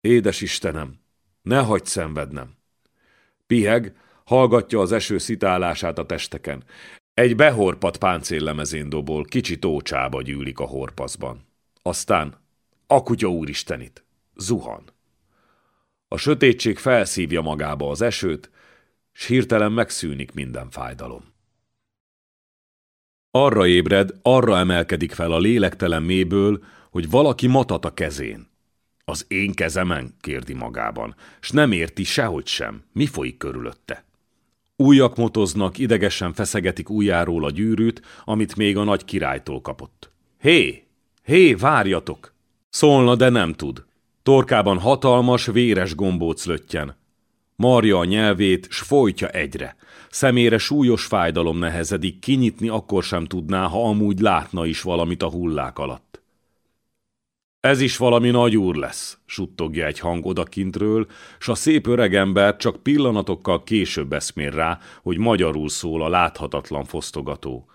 Édes Istenem, ne hagyd szenvednem. Piheg, hallgatja az eső szitálását a testeken. Egy behorpat páncéllemezén dobol, kicsi tócsába gyűlik a horpaszban. Aztán, a kutya úristenit, zuhan. A sötétség felszívja magába az esőt, s hirtelen megszűnik minden fájdalom. Arra ébred, arra emelkedik fel a lélektelen mélyből, hogy valaki matat a kezén. Az én kezemen, kérdi magában, s nem érti sehogy sem, mi folyik körülötte. Újak motoznak, idegesen feszegetik újjáról a gyűrűt, amit még a nagy királytól kapott. Hé, hé, várjatok! Szólna, de nem tud. Torkában hatalmas, véres gombóc löttyen. Marja a nyelvét, s folytja egyre. Szemére súlyos fájdalom nehezedik, kinyitni akkor sem tudná, ha amúgy látna is valamit a hullák alatt. Ez is valami nagy úr lesz, suttogja egy hang odakintről, s a szép öregember csak pillanatokkal később eszmér rá, hogy magyarul szól a láthatatlan fosztogató.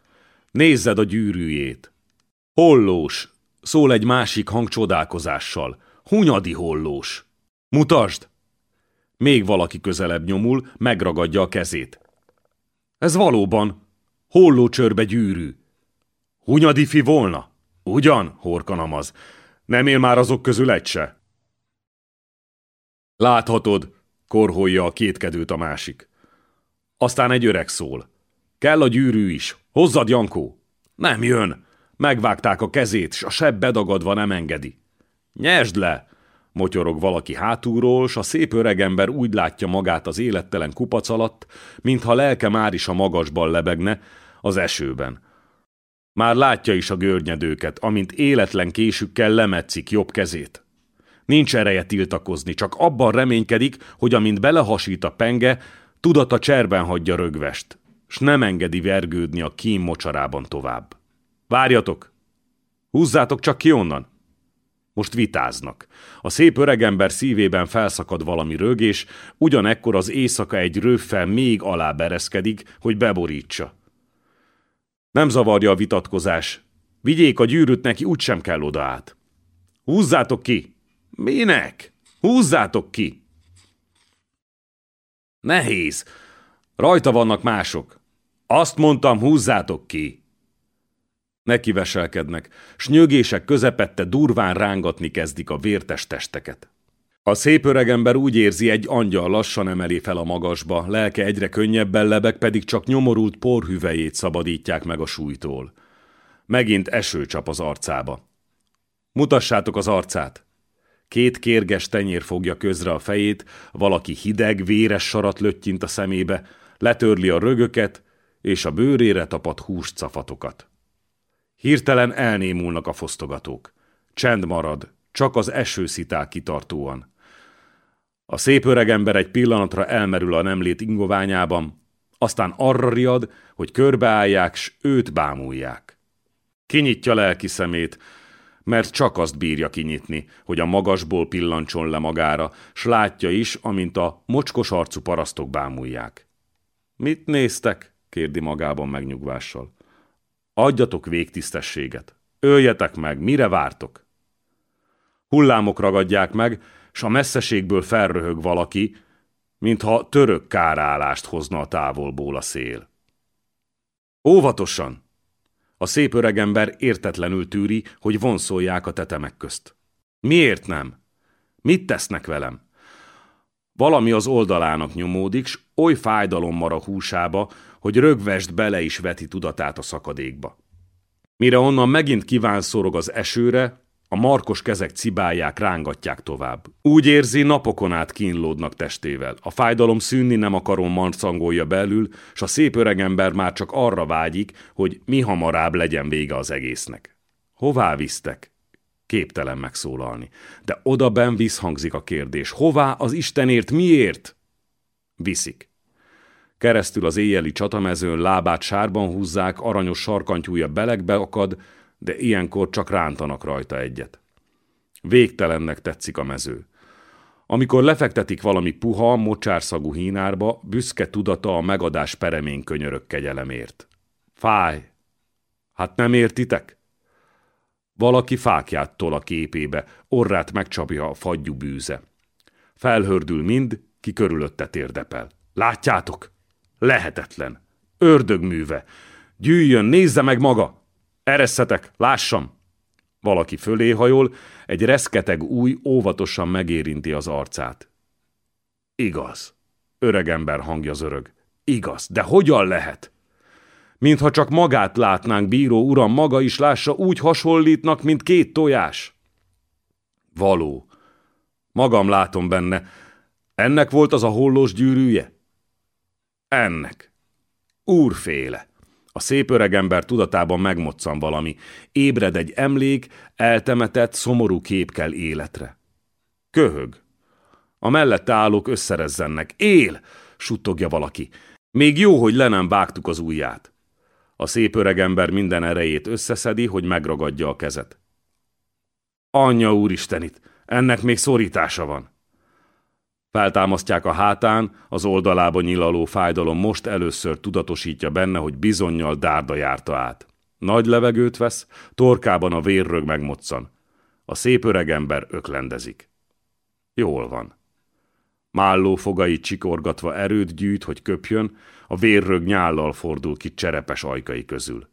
Nézzed a gyűrűjét! Hollós! Szól egy másik hang csodálkozással. Hunyadi hollós! Mutasd! Még valaki közelebb nyomul, megragadja a kezét. Ez valóban hollócsörbe gyűrű. Hunyadifi volna? Ugyan, horkanamaz. Nem él már azok közül egy se. Láthatod, korholja a kétkedőt a másik. Aztán egy öreg szól. Kell a gyűrű is. Hozzad, Jankó! Nem jön. Megvágták a kezét, s a seb bedagadva nem engedi. Nyesd le! Motyorog valaki hátulról, s a szép öregember úgy látja magát az élettelen kupac alatt, mintha lelke már is a magasban lebegne, az esőben. Már látja is a görnyedőket, amint életlen késükkel lemetszik jobb kezét. Nincs ereje tiltakozni, csak abban reménykedik, hogy amint belehasít a penge, tudata cserben hagyja rögvest, s nem engedi vergődni a kím mocsarában tovább. Várjatok! Húzzátok csak ki onnan! Most vitáznak. A szép öregember szívében felszakad valami rögés, ugyanekkor az éjszaka egy rőffel még alá bereszkedik, hogy beborítsa. Nem zavarja a vitatkozás. Vigyék a gyűrűt neki, úgysem kell oda át. Húzzátok ki! Minek? Húzzátok ki! Nehéz. Rajta vannak mások. Azt mondtam, húzzátok ki! Nekiveselkednek, s nyögések közepette durván rángatni kezdik a vértes testeket. A szép öregember úgy érzi, egy angyal lassan emeli fel a magasba, lelke egyre könnyebben lebeg, pedig csak nyomorult porhüvejét szabadítják meg a súlytól. Megint eső csap az arcába. Mutassátok az arcát! Két kérges tenyér fogja közre a fejét, valaki hideg, véres sarat löttyint a szemébe, letörli a rögöket, és a bőrére tapad húscafatokat. Hirtelen elnémulnak a fosztogatók. Csend marad, csak az eső szitál kitartóan. A szép öregember egy pillanatra elmerül a nemlét ingoványában, aztán arra riad, hogy körbeállják, s őt bámulják. Kinyitja lelki szemét, mert csak azt bírja kinyitni, hogy a magasból pillancson le magára, s látja is, amint a mocskos arcú parasztok bámulják. Mit néztek? kérdi magában megnyugvással. Adjatok végtisztességet. Öljetek meg, mire vártok? Hullámok ragadják meg, s a messzeségből felröhög valaki, mintha török kárállást hozna a távolból a szél. Óvatosan! A szép öregember értetlenül tűri, hogy vonszolják a tetemek közt. Miért nem? Mit tesznek velem? Valami az oldalának nyomódik, s oly fájdalom mar a húsába, hogy rögvest bele is veti tudatát a szakadékba. Mire onnan megint kíván szorog az esőre, a markos kezek cibálják, rángatják tovább. Úgy érzi, napokon át kínlódnak testével. A fájdalom szűnni nem akarom marcangolja belül, s a szép öregember már csak arra vágyik, hogy mi hamarabb legyen vége az egésznek. Hová visztek? Képtelen megszólalni. De oda ben visszhangzik a kérdés. Hová az Istenért miért? Viszik. Keresztül az éjjeli csatamezőn lábát sárban húzzák, aranyos sarkantyúja belegbe akad, de ilyenkor csak rántanak rajta egyet. Végtelennek tetszik a mező. Amikor lefektetik valami puha, mocsárszagú hínárba, büszke tudata a megadás peremén könyörök kegyelemért. Fáj! Hát nem értitek? Valaki fákját tol a képébe, orrát megcsapja a fagyú bűze. Felhördül mind, ki körülötte térdepel. Látjátok? Lehetetlen. Ördögműve. Gyűjjön, nézze meg maga! Eresszetek, lássam! Valaki fölé hajol, egy reszketeg új óvatosan megérinti az arcát. Igaz. Öregember hangja zörög. Igaz, de hogyan lehet? Mintha csak magát látnánk, bíró uram, maga is lássa, úgy hasonlítnak, mint két tojás. Való. Magam látom benne. Ennek volt az a hollós gyűrűje? Ennek. Úrféle. A szép öregember tudatában megmoccan valami. Ébred egy emlék, eltemetett, szomorú kép kell életre. Köhög. A mellette állók összerezzennek. Él! suttogja valaki. Még jó, hogy le nem vágtuk az ujját. A szép öregember minden erejét összeszedi, hogy megragadja a kezet. Anyja úristenit, ennek még szorítása van. Feltámasztják a hátán, az oldalába nyilaló fájdalom most először tudatosítja benne, hogy bizonyal dárda járta át. Nagy levegőt vesz, torkában a vérrög megmoccan. A szép öregember öklendezik. Jól van. Málló fogait csikorgatva erőt gyűjt, hogy köpjön, a vérrög nyállal fordul ki cserepes ajkai közül.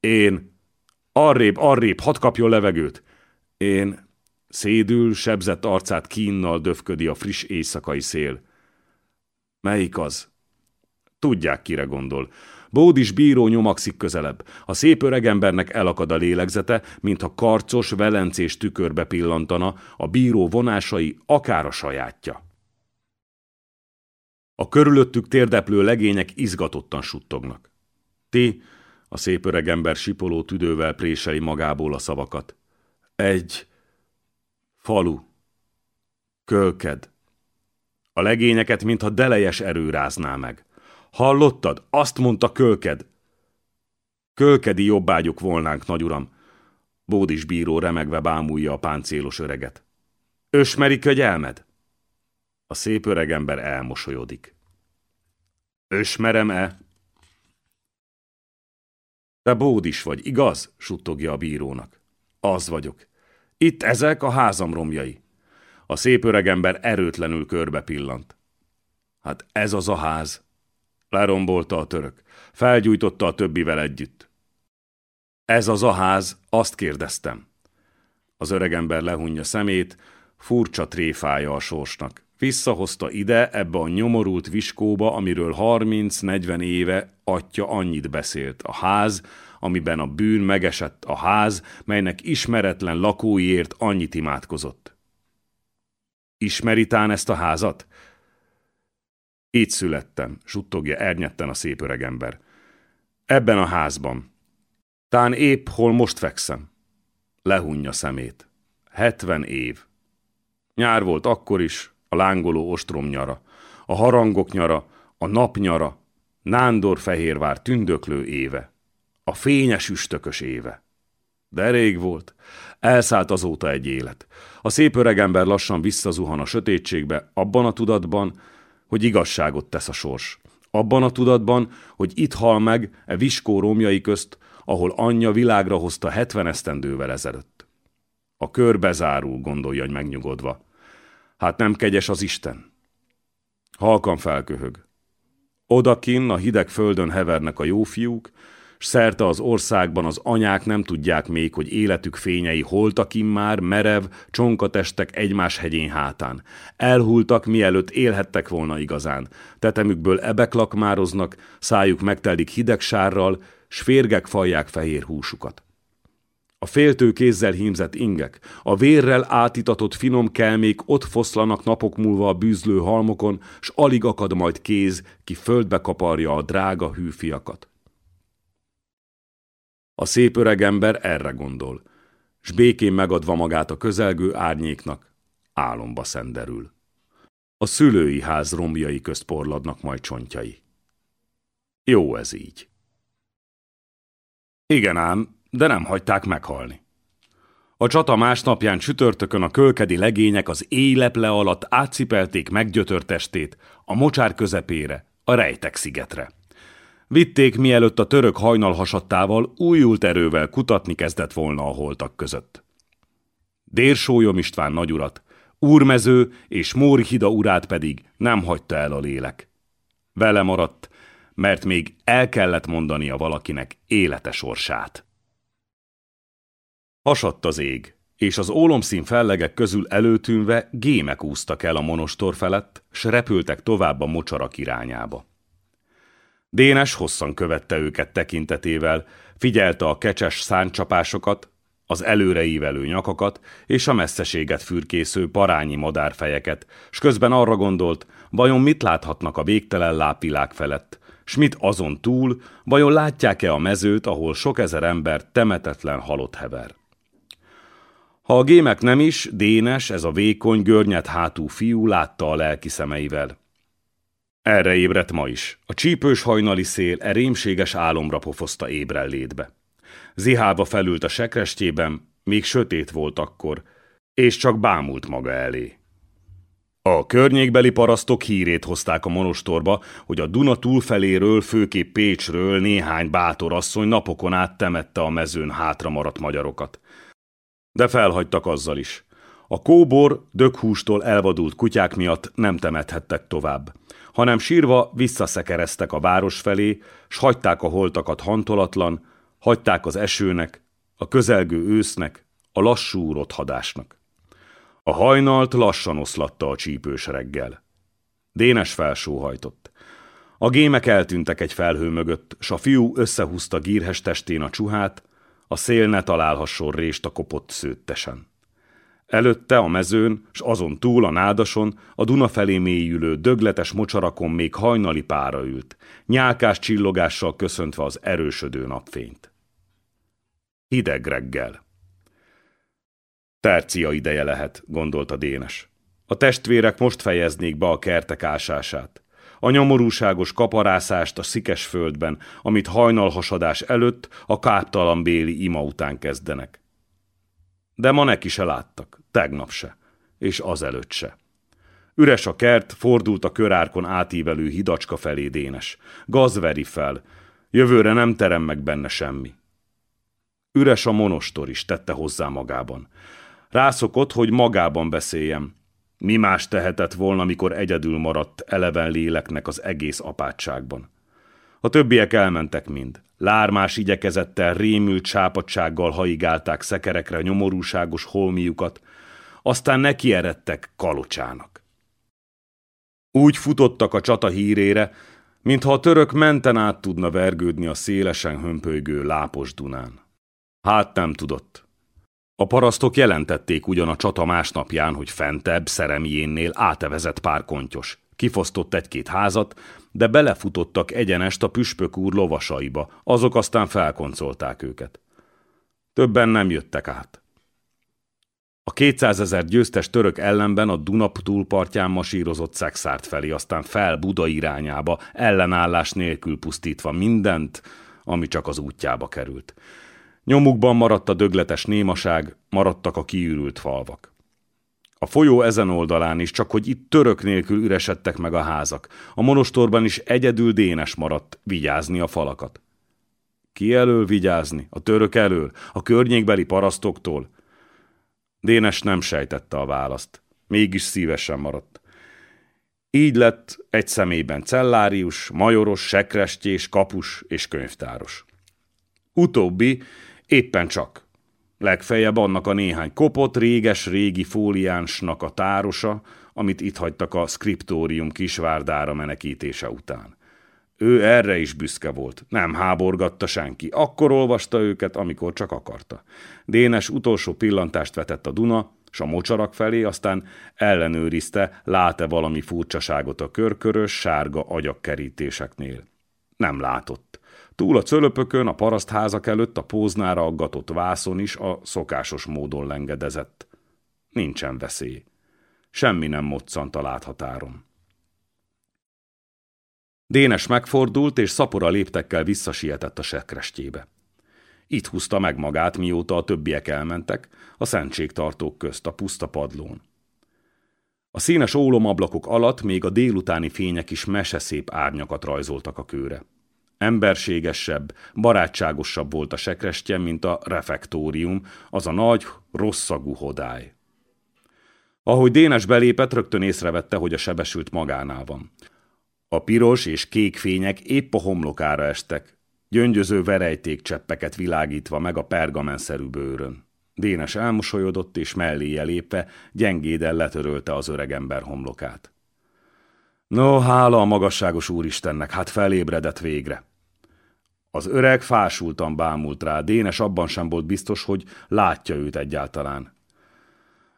Én, arrébb, arrébb, hadd kapjon levegőt. Én, Szédül, sebzett arcát kínnal döfködi a friss éjszakai szél. Melyik az? Tudják, kire gondol. Bódis bíró nyomakszik közelebb. A szép öregembernek elakad a lélegzete, mintha karcos, velencés tükörbe pillantana, a bíró vonásai akár a sajátja. A körülöttük térdeplő legények izgatottan suttognak. Ti, a szép öregember sipoló tüdővel préseli magából a szavakat. Egy, Falu. Kölked. A legényeket, mintha delejes erő rázná meg. Hallottad? Azt mondta Kölked. Kölkedi jobbágyuk volnánk, nagyuram.
Bódis bíró remegve bámulja a páncélos öreget. Ösmeri kögyelmed? A szép öregember elmosolyodik. Ösmerem-e? Te Bódis vagy, igaz? suttogja a bírónak. Az vagyok. Itt ezek a házam romjai. A szép öregember erőtlenül körbe pillant. Hát ez az a ház. Lerombolta a török. Felgyújtotta a többivel együtt. Ez az a ház, azt kérdeztem. Az öregember lehunja szemét, furcsa tréfája a sorsnak. Visszahozta ide, ebbe a nyomorult viskóba, amiről 30-40 éve atya annyit beszélt. A ház, amiben a bűn megesett a ház, melynek ismeretlen lakóiért annyit imádkozott. Ismeritán ezt a házat? Így születtem, suttogja ernyetten a szép öregember. Ebben a házban. Tán épp hol most fekszem. Lehunja szemét. Hetven év. Nyár volt akkor is, a lángoló ostrom nyara, a harangok nyara, a nap nyara, Nándor-Fehérvár tündöklő éve, a fényes üstökös éve. De rég volt. Elszállt azóta egy élet. A szép öregember lassan visszazuhan a sötétségbe, abban a tudatban, hogy igazságot tesz a sors. Abban a tudatban, hogy itt hal meg e viskó romjai közt, ahol anyja világra hozta hetven esztendővel ezelőtt. A kör bezárul, gondolja, hogy megnyugodva. Hát nem kegyes az Isten. Halkan felköhög. Odakin a hideg földön hevernek a jó fiúk, s szerte az országban az anyák nem tudják még, hogy életük fényei holtak immár, merev, csonkatestek egymás hegyén hátán. Elhultak, mielőtt élhettek volna igazán. Tetemükből ebek lakmároznak, szájuk megtelik hideg sárral, s férgek falják fehér húsukat. A féltő kézzel hímzett ingek, a vérrel átitatott finom kelmék ott foszlanak napok múlva a bűzlő halmokon, s alig akad majd kéz, ki földbe kaparja a drága hűfiakat. A szép öreg ember erre gondol, s békén megadva magát a közelgő árnyéknak, álomba szenderül. A szülői ház romjai közt porladnak majd csontjai. Jó ez így. Igen ám, de nem hagyták meghalni. A csata másnapján csütörtökön a kölkedi legények az éjleple alatt átcipelték meggyötört testét a mocsár közepére, a rejtek szigetre. Vitték, mielőtt a török hajnal hasadtával újult erővel kutatni kezdett volna a holtak között. Dérsólyom István nagyurat, úrmező és Mórhida urát pedig nem hagyta el a lélek. Vele maradt, mert még el kellett mondania valakinek élete sorsát. Hasadt az ég, és az ólomszín fellegek közül előtűnve gémek úztak el a monostor felett, s repültek tovább a mocsarak irányába. Dénes hosszan követte őket tekintetével, figyelte a kecses száncsapásokat, az előreívelő nyakakat és a messzeséget fürkésző parányi madárfejeket, s közben arra gondolt, vajon mit láthatnak a végtelen lápvilág felett, s mit azon túl, vajon látják-e a mezőt, ahol sok ezer ember temetetlen halott hever. Ha a gémek nem is, Dénes, ez a vékony, görnyet hátú fiú látta a lelki szemeivel. Erre ébredt ma is. A csípős hajnali szél e rémséges álomra pofozta létbe. Zihálva felült a sekrestjében, még sötét volt akkor, és csak bámult maga elé. A környékbeli parasztok hírét hozták a monostorba, hogy a Duna túlfeléről, főképp Pécsről néhány bátor asszony napokon át temette a mezőn hátra maradt magyarokat. De felhagytak azzal is. A kóbor, dökhústól elvadult kutyák miatt nem temethettek tovább hanem sírva visszaszekereztek a város felé, s hagyták a holtakat hantolatlan, hagyták az esőnek, a közelgő ősznek, a lassú rothadásnak. A hajnalt lassan oszlatta a csípős reggel. Dénes felsóhajtott. A gémek eltűntek egy felhő mögött, s a fiú összehúzta gírhes testén a csuhát, a szél ne találhasson rést a kopott szőttesen. Előtte a mezőn, s azon túl a nádason, a Duna felé mélyülő, dögletes mocsarakon még hajnali pára ült, nyálkás csillogással köszöntve az erősödő napfényt. Hideg reggel. Tercia ideje lehet, gondolta Dénes. A testvérek most fejeznék be a kertek ásását. A nyomorúságos kaparászást a szikes földben, amit hajnalhasadás előtt a káptalan béli ima után kezdenek. De ma neki se láttak, tegnap se, és azelőtt se. Üres a kert, fordult a körárkon átívelő hidacska felé Dénes. Gaz veri fel, jövőre nem terem meg benne semmi. Üres a monostor is, tette hozzá magában. Rászokott, hogy magában beszéljem. Mi más tehetett volna, mikor egyedül maradt eleven léleknek az egész apátságban. A többiek elmentek mind. Lármás igyekezettel, rémült sápadsággal haigálták szekerekre nyomorúságos holmiukat, aztán nekieredtek kalocsának. Úgy futottak a csata hírére, mintha a török menten át tudna vergődni a szélesen hömpölygő lápos Dunán. Hát nem tudott. A parasztok jelentették ugyan a csata másnapján, hogy fentebb, szeremjénnél átevezett pár kontyos. Kifosztott egy-két házat, de belefutottak egyenest a püspök úr lovasaiba, azok aztán felkoncolták őket. Többen nem jöttek át. A 200 ezer győztes török ellenben a Dunap túlpartján masírozott Szexárt felé, aztán fel Buda irányába, ellenállás nélkül pusztítva mindent, ami csak az útjába került. Nyomukban maradt a dögletes némaság, maradtak a kiürült falvak. A folyó ezen oldalán is, csak hogy itt török nélkül üresedtek meg a házak. A monostorban is egyedül Dénes maradt, vigyázni a falakat. Ki elől vigyázni? A török elől? A környékbeli parasztoktól? Dénes nem sejtette a választ. Mégis szívesen maradt. Így lett egy személyben cellárius, majoros, sekrestyés, kapus és könyvtáros. Utóbbi éppen csak. Legfeljebb annak a néhány kopott, réges-régi fóliánsnak a tárosa, amit itt hagytak a skriptórium kisvárdára menekítése után. Ő erre is büszke volt, nem háborgatta senki, akkor olvasta őket, amikor csak akarta. Dénes utolsó pillantást vetett a Duna, s a mocsarak felé, aztán ellenőrizte, lát-e valami furcsaságot a körkörös, sárga agyakkerítéseknél. Nem látott. Túl a cölöpökön, a parasztházak előtt a póznára aggatott vászon is a szokásos módon lengedezett. Nincsen veszély. Semmi nem moccant a láthatáron. Dénes megfordult, és szapora léptekkel visszasietett a sekrestjébe. Itt húzta meg magát, mióta a többiek elmentek, a szentségtartók közt a puszta padlón. A színes ólomablakok alatt még a délutáni fények is meseszép árnyakat rajzoltak a kőre. Emberségesebb, barátságosabb volt a sekrestje, mint a refektórium, az a nagy, rosszagú hodály. Ahogy Dénes belépett, rögtön észrevette, hogy a sebesült magánál van. A piros és kék fények épp a homlokára estek, gyöngyöző verejtékcseppeket világítva meg a pergamenszerű bőrön. Dénes elmosolyodott, és melléje lépve gyengéden letörölte az öregember homlokát. No, hála a magasságos úristennek, hát felébredett végre. Az öreg fásultan bámult rá, Dénes abban sem volt biztos, hogy látja őt egyáltalán.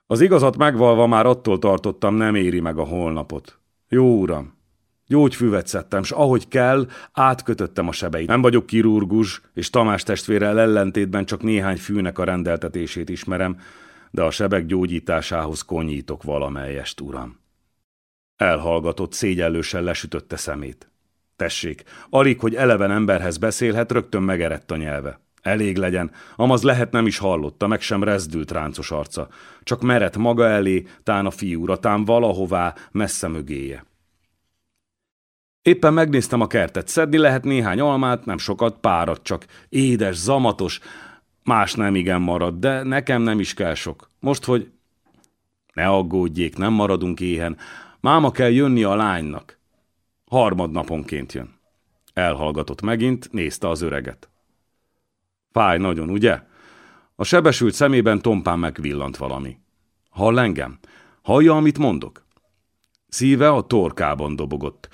Az igazat megvalva már attól tartottam, nem éri meg a holnapot. Jó uram, Gyógyfüvet szedtem, s ahogy kell, átkötöttem a sebeit. Nem vagyok kirurgus, és Tamás testvérrel ellentétben csak néhány fűnek a rendeltetését ismerem, de a sebek gyógyításához konyítok valamelyest, uram. Elhallgatott, szégyellősen lesütötte szemét. Tessék, alig, hogy eleven emberhez beszélhet, rögtön megerett a nyelve. Elég legyen, amaz lehet nem is hallotta, meg sem rezdült ráncos arca. Csak merett maga elé, tán a fiúra, tán valahová, messze mögéje. Éppen megnéztem a kertet, szedni lehet néhány almát, nem sokat, párat csak. Édes, zamatos, más nem igen marad, de nekem nem is kell sok. Most, hogy... Ne aggódjék, nem maradunk éhen. Máma kell jönni a lánynak. Harmadnaponként jön. Elhallgatott megint, nézte az öreget. Fáj nagyon, ugye? A sebesült szemében tompán megvillant valami. Hall engem? Hallja, amit mondok? Szíve a torkában dobogott.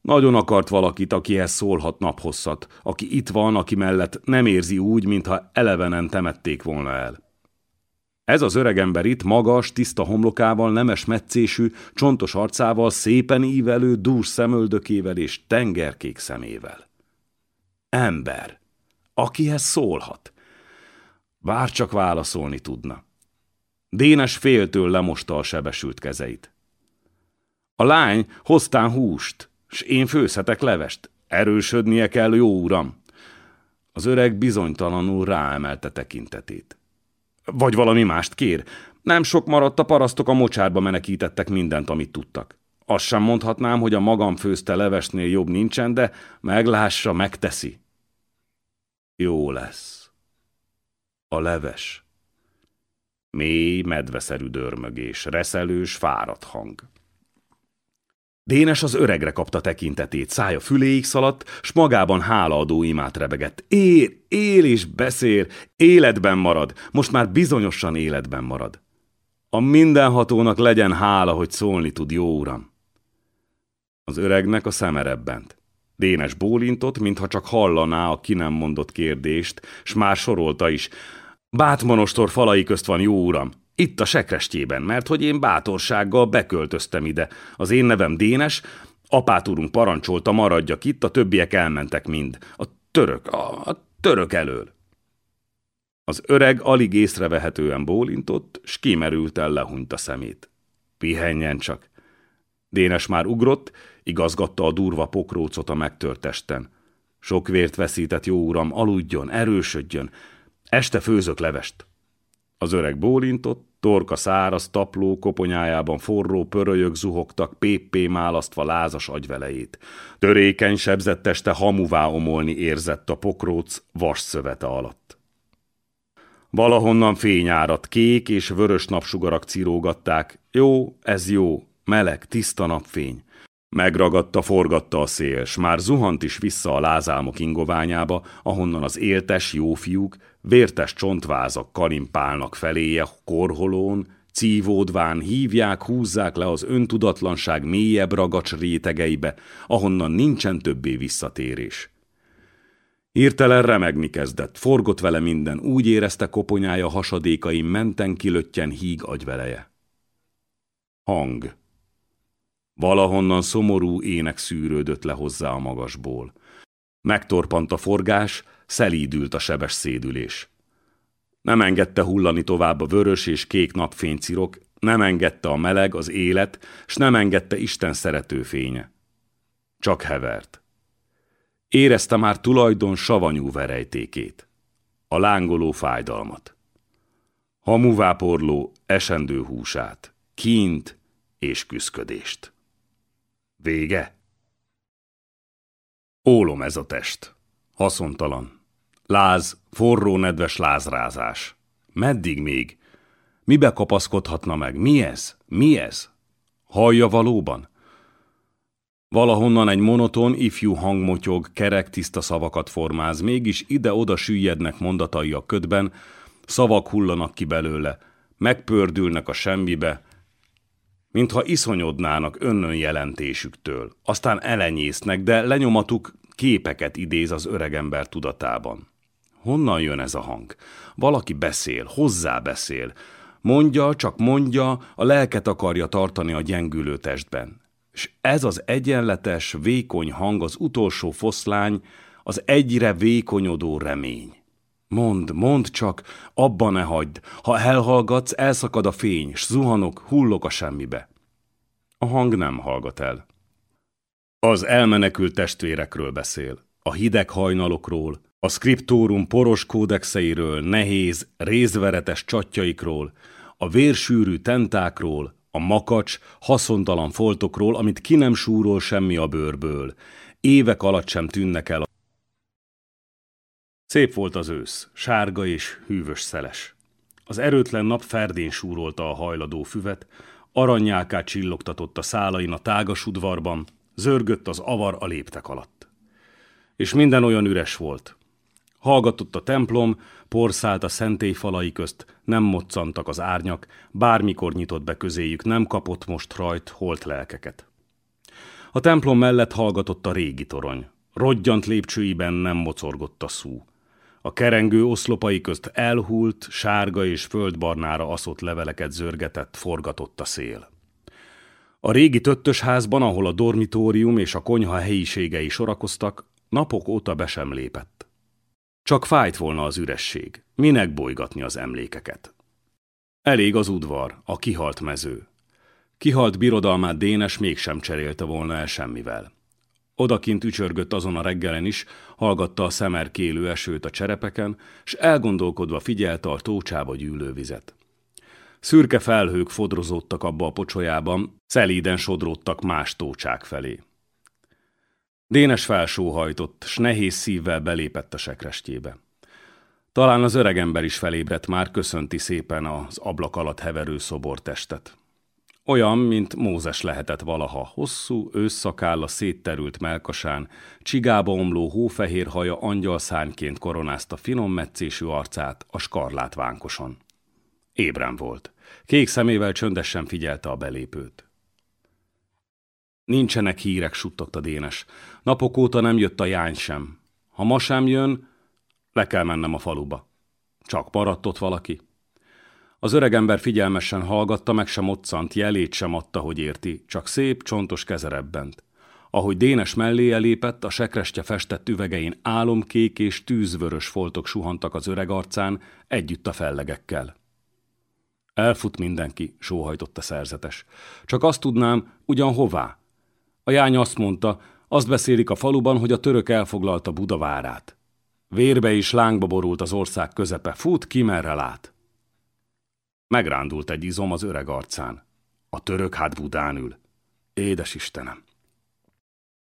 Nagyon akart valakit, akihez szólhat naphosszat, aki itt van, aki mellett nem érzi úgy, mintha elevenen temették volna el. Ez az öregember itt magas, tiszta homlokával, nemes meccésű, csontos arcával, szépen ívelő, dús szemöldökével és tengerkék szemével. Ember, akihez szólhat. Vár csak válaszolni tudna. Dénes féltől lemosta a sebesült kezeit. A lány hoztán húst, s én főzhetek levest. Erősödnie kell, jó uram. Az öreg bizonytalanul ráemelte tekintetét. Vagy valami mást kér? Nem sok maradt, a parasztok a mocsárba menekítettek mindent, amit tudtak. Azt sem mondhatnám, hogy a magam főzte levesnél jobb nincsen, de meglássa, megteszi. Jó lesz. A leves. Mély, medveszerű dörmögés, reszelős, fáradt hang. Dénes az öregre kapta tekintetét, szája füléig szaladt, s magában hálaadó imát rebegett. Él, él és beszél, életben marad, most már bizonyosan életben marad. A mindenhatónak legyen hála, hogy szólni tud, jó uram. Az öregnek a szeme rebbent. Dénes bólintott, mintha csak hallaná a ki nem mondott kérdést, s már sorolta is. Bátmonostor falai közt van, jó uram. Itt a sekrestjében, mert hogy én bátorsággal beköltöztem ide. Az én nevem Dénes, apátúrunk parancsolta, maradjak itt, a többiek elmentek mind. A török, a, a török elől. Az öreg alig észrevehetően bólintott, s kimerülten lehunyt a szemét. Pihenjen csak. Dénes már ugrott, igazgatta a durva pokrócot a megtört. Sok vért veszített, jó uram, aludjon, erősödjön. Este főzök levest. Az öreg bólintott, torka száraz, tapló, koponyájában forró pörölyök zuhogtak, péppé málasztva lázas agyvelejét. Törékeny, sebzett teste hamuvá omolni érzett a pokróc vas szövete alatt. Valahonnan fényárat, kék és vörös napsugarak cirógatták. Jó, ez jó, meleg, tiszta napfény. Megragadta, forgatta a szél, s már zuhant is vissza a lázálmok ingoványába, ahonnan az éltes jófiúk, vértes csontvázak kalimpálnak feléje korholón, cívódván hívják, húzzák le az öntudatlanság mélyebb ragacs rétegeibe, ahonnan nincsen többé visszatérés. Hirtelen remegni kezdett, forgott vele minden, úgy érezte koponyája hasadékai menten kilöttyen híg agyveleje. Hang. Valahonnan szomorú ének szűrődött le hozzá a magasból. Megtorpant a forgás, szelídült a sebes szédülés. Nem engedte hullani tovább a vörös és kék napfénycirok, nem engedte a meleg, az élet, s nem engedte Isten szerető fénye. Csak hevert. Érezte már tulajdon savanyú verejtékét, a lángoló fájdalmat. Hamuváporló esendő húsát, kint és küszködést. Vége? Ólom ez a test. Haszontalan. Láz, forró nedves lázrázás. Meddig még? Mibe kapaszkodhatna meg? Mi ez? Mi ez? Hallja valóban? Valahonnan egy monoton, ifjú hangmotyog, kerek, tiszta szavakat formáz, mégis ide-oda süllyednek mondatai a ködben, szavak hullanak ki belőle, megpördülnek a semmibe, mintha iszonyodnának önnön jelentésüktől. Aztán elenyésznek, de lenyomatuk képeket idéz az öregember tudatában. Honnan jön ez a hang? Valaki beszél, hozzá beszél. Mondja, csak mondja, a lelket akarja tartani a gyengülő testben. És ez az egyenletes, vékony hang az utolsó foszlány, az egyre vékonyodó remény. Mond, mond csak, abba ne hagyd. Ha elhallgatsz, elszakad a fény, s zuhanok, hullok a semmibe. A hang nem hallgat el. Az elmenekült testvérekről beszél, a hideg hajnalokról, a skriptórum poros kódexeiről, nehéz, rézveretes csatjaikról, a vérsűrű tentákról, a makacs, haszontalan foltokról, amit ki nem súrol semmi a bőrből. Évek alatt sem tűnnek el. Szép volt az ősz, sárga és hűvös szeles. Az erőtlen nap ferdén súrolta a hajladó füvet, aranyákát csillogtatott a szálain a tágas udvarban, zörgött az avar a léptek alatt. És minden olyan üres volt. Hallgatott a templom, porszált a szentély falai közt, nem moccantak az árnyak, bármikor nyitott be közéjük, nem kapott most rajt holt lelkeket. A templom mellett hallgatott a régi torony. Rodgyant lépcsőiben nem mocorgott a szú. A kerengő oszlopai közt elhult, sárga és földbarnára aszott leveleket zörgetett, forgatott a szél. A régi töttös házban, ahol a dormitórium és a konyha helyiségei sorakoztak, napok óta be sem lépett. Csak fájt volna az üresség, minek bolygatni az emlékeket. Elég az udvar, a kihalt mező. Kihalt birodalmát Dénes mégsem cserélte volna el semmivel.
Odakint ücsörgött azon a reggelen is, hallgatta a szemerkélő esőt a cserepeken, s elgondolkodva figyelte a tócsába gyűlő vizet. Szürke felhők fodrozódtak abba a pocsolyában, szelíden sodródtak más tócsák felé. Dénes felsóhajtott, s nehéz szívvel belépett a sekrestjébe. Talán az öregember is felébredt már, köszönti szépen az ablak alatt heverő szobortestet. Olyan, mint Mózes lehetett valaha, hosszú, ősszakáll a szétterült melkasán, csigába omló hófehér haja angyalszárnyként koronázta finom meccésű arcát a skarlát. Ébren volt. Kék szemével csöndesen figyelte a belépőt. Nincsenek hírek, suttogta Dénes. Napok óta nem jött a jány sem. Ha ma sem jön, le kell mennem a faluba. Csak maradt ott valaki. Az öregember figyelmesen hallgatta, meg sem moccant, jelét sem adta, hogy érti, csak szép, csontos kezerebbent. Ahogy Dénes mellé elépett, a sekrestje festett üvegein álomkék és tűzvörös foltok suhantak az öreg arcán, együtt a fellegekkel. Elfut mindenki, sóhajtott a szerzetes. Csak azt tudnám, ugyan hová? A jány azt mondta, azt beszélik a faluban, hogy a török elfoglalta Budavárát. Vérbe is lángba borult az ország közepe, fut ki merre lát. Megrándult egy izom az öreg arcán. A török hát Budán ül. Édes Istenem!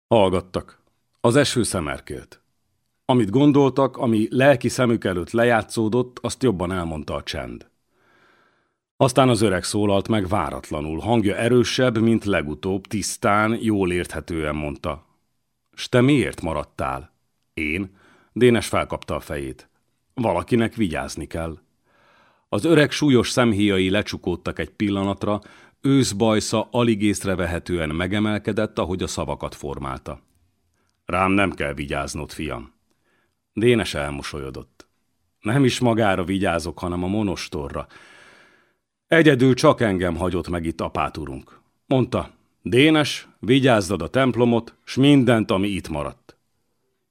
Hallgattak. Az eső szemerkélt. Amit gondoltak, ami lelki szemük előtt lejátszódott, azt jobban elmondta a csend. Aztán az öreg szólalt meg váratlanul, hangja erősebb, mint legutóbb, tisztán, jól érthetően mondta. S te miért maradtál? Én? Dénes felkapta a fejét. Valakinek vigyázni kell. Az öreg súlyos szemhéjai lecsukódtak egy pillanatra, őszbajsza alig észrevehetően megemelkedett, ahogy a szavakat formálta. Rám nem kell vigyáznod, fiam. Dénes elmosolyodott. Nem is magára vigyázok, hanem a monostorra. Egyedül csak engem hagyott meg itt apáturunk. Mondta, Dénes, vigyázzad a templomot, s mindent, ami itt maradt.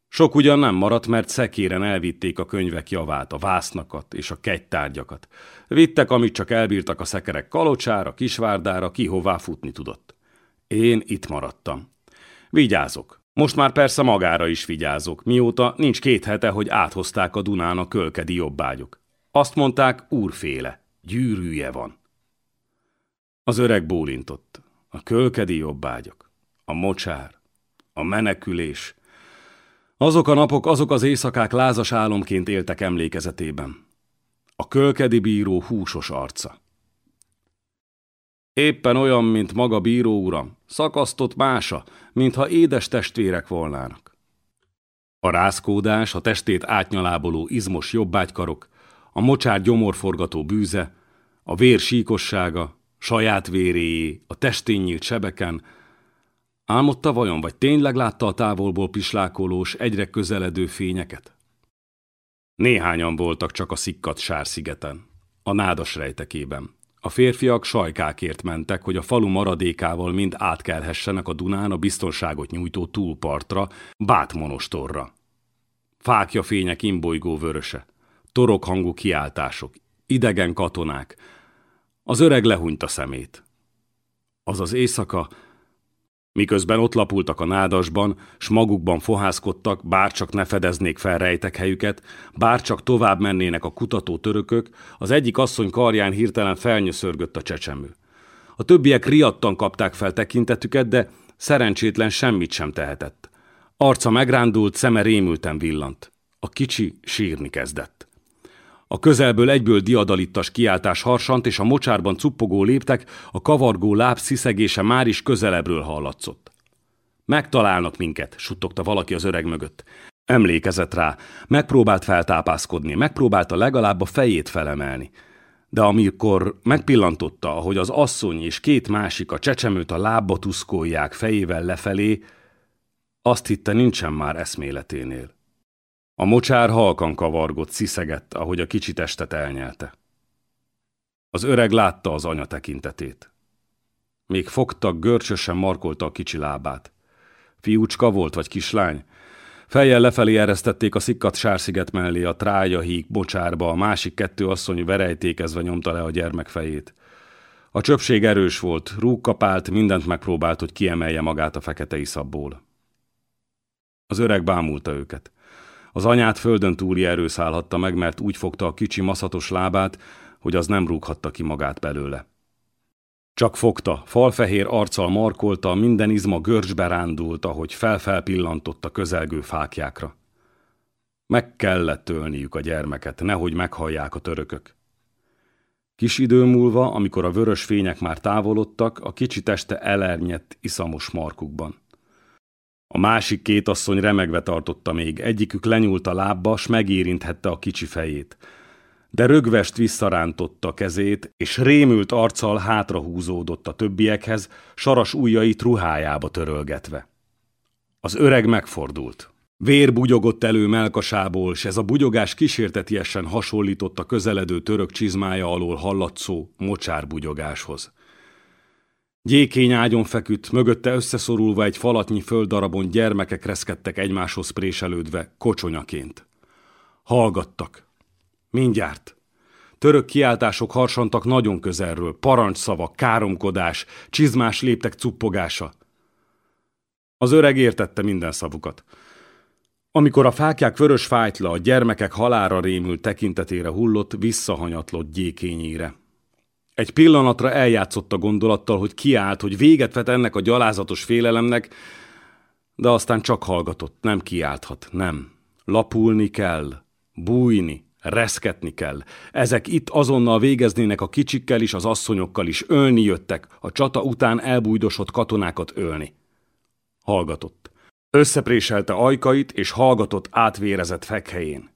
Sok ugyan nem maradt, mert szekéren elvitték a könyvek javát, a vásznakat és a kegytárgyakat. Vittek, amit csak elbírtak a szekerek kalocsára, kisvárdára, ki hová futni tudott. Én itt maradtam. Vigyázok. Most már persze magára is vigyázok, mióta nincs két hete, hogy áthozták a Dunán a kölkedi jobbágyok. Azt mondták, úrféle, gyűrűje van. Az öreg bólintott. A kölkedi jobbágyok, a mocsár, a menekülés, azok a napok, azok az éjszakák lázas álomként éltek emlékezetében. A kölkedi bíró húsos arca. Éppen olyan, mint maga bíró uram, szakasztott mása, mintha édes testvérek volnának. A rázkódás, a testét átnyaláboló izmos jobbágykarok, a mocsár gyomorforgató bűze, a vér síkossága, saját véréjé, a testén nyílt sebeken, Álmodta vajon, vagy tényleg látta a távolból pislákolós, egyre közeledő fényeket? Néhányan voltak csak a szikkat sárszigeten, a nádas rejtekében. A férfiak sajkákért mentek, hogy a falu maradékával mind átkelhessenek a Dunán a biztonságot nyújtó túlpartra, bátmonostorra. Fákja fények imbolygó vöröse, torok hangú kiáltások, idegen katonák. Az öreg lehúnyt a szemét. Az az éjszaka, Miközben ott lapultak a nádasban, s magukban fohászkodtak, bárcsak ne fedeznék fel rejtek helyüket, bárcsak tovább mennének a kutató törökök, az egyik asszony karján hirtelen felnyöszörgött a csecsemő. A többiek riadtan kapták fel tekintetüket, de szerencsétlen semmit sem tehetett. Arca megrándult, szeme rémülten villant. A kicsi sírni kezdett. A közelből egyből diadalittas kiáltás harsant, és a mocsárban cuppogó léptek, a kavargó láb sziszegése már is közelebbről hallatszott. Megtalálnak minket, suttogta valaki az öreg mögött. Emlékezett rá, megpróbált feltápászkodni, megpróbálta legalább a fejét felemelni. De amikor megpillantotta, hogy az asszony és két másik a csecsemőt a lábba tuszkolják fejével lefelé, azt hitte nincsen már eszméleténél. A mocsár halkan kavargott, sziszegett, ahogy a kicsi testet elnyelte. Az öreg látta az anya tekintetét. Még fogtak, görcsösen markolta a kicsi lábát. Fiúcska volt, vagy kislány? Fejjel lefelé eresztették a szikkat sársziget mellé, a trája híg bocsárba, a másik kettő asszony verejtékezve nyomta le a gyermek fejét. A csöpség erős volt, rúg kapált, mindent megpróbált, hogy kiemelje magát a fekete iszabból. Az öreg bámulta őket. Az anyát földön túli erő szállhatta meg, mert úgy fogta a kicsi maszatos lábát, hogy az nem rúghatta ki magát belőle. Csak fogta, falfehér arccal markolta, minden izma görcsbe rándult, ahogy felfelpillantott a közelgő fákjákra. Meg kellett tölniük a gyermeket, nehogy meghallják a törökök. Kis idő múlva, amikor a vörös fények már távolodtak, a kicsi teste elernyett iszamos markukban. A másik két asszony remegve tartotta még, egyikük lenyúlt a lábba, s megérinthette a kicsi fejét. De rögvest visszarántotta kezét, és rémült arccal hátrahúzódott a többiekhez, saras ujjait ruhájába törölgetve. Az öreg megfordult. Vér bugyogott elő melkasából, s ez a bugyogás kísértetiesen hasonlított a közeledő török csizmája alól hallatszó mocsárbugyogáshoz. Gyékény ágyon feküdt, mögötte összeszorulva egy falatnyi földdarabon gyermekek reszkedtek egymáshoz préselődve, kocsonyaként. Hallgattak. Mindjárt. Török kiáltások harsantak nagyon közelről, parancsszavak, káromkodás, csizmás léptek cuppogása. Az öreg értette minden szavukat. Amikor a fákják vörös fájtla a gyermekek halára rémült tekintetére hullott, visszahanyatlott gyékényére. Egy pillanatra eljátszott a gondolattal, hogy kiállt, hogy véget vet ennek a gyalázatos félelemnek, de aztán csak hallgatott, nem kiálthat, nem. Lapulni kell, bújni, reszketni kell. Ezek itt azonnal végeznének a kicsikkel is, az asszonyokkal is, ölni jöttek, a csata után elbújdosott katonákat ölni. Hallgatott. Összepréselte ajkait, és hallgatott átvérezett fekhelyén.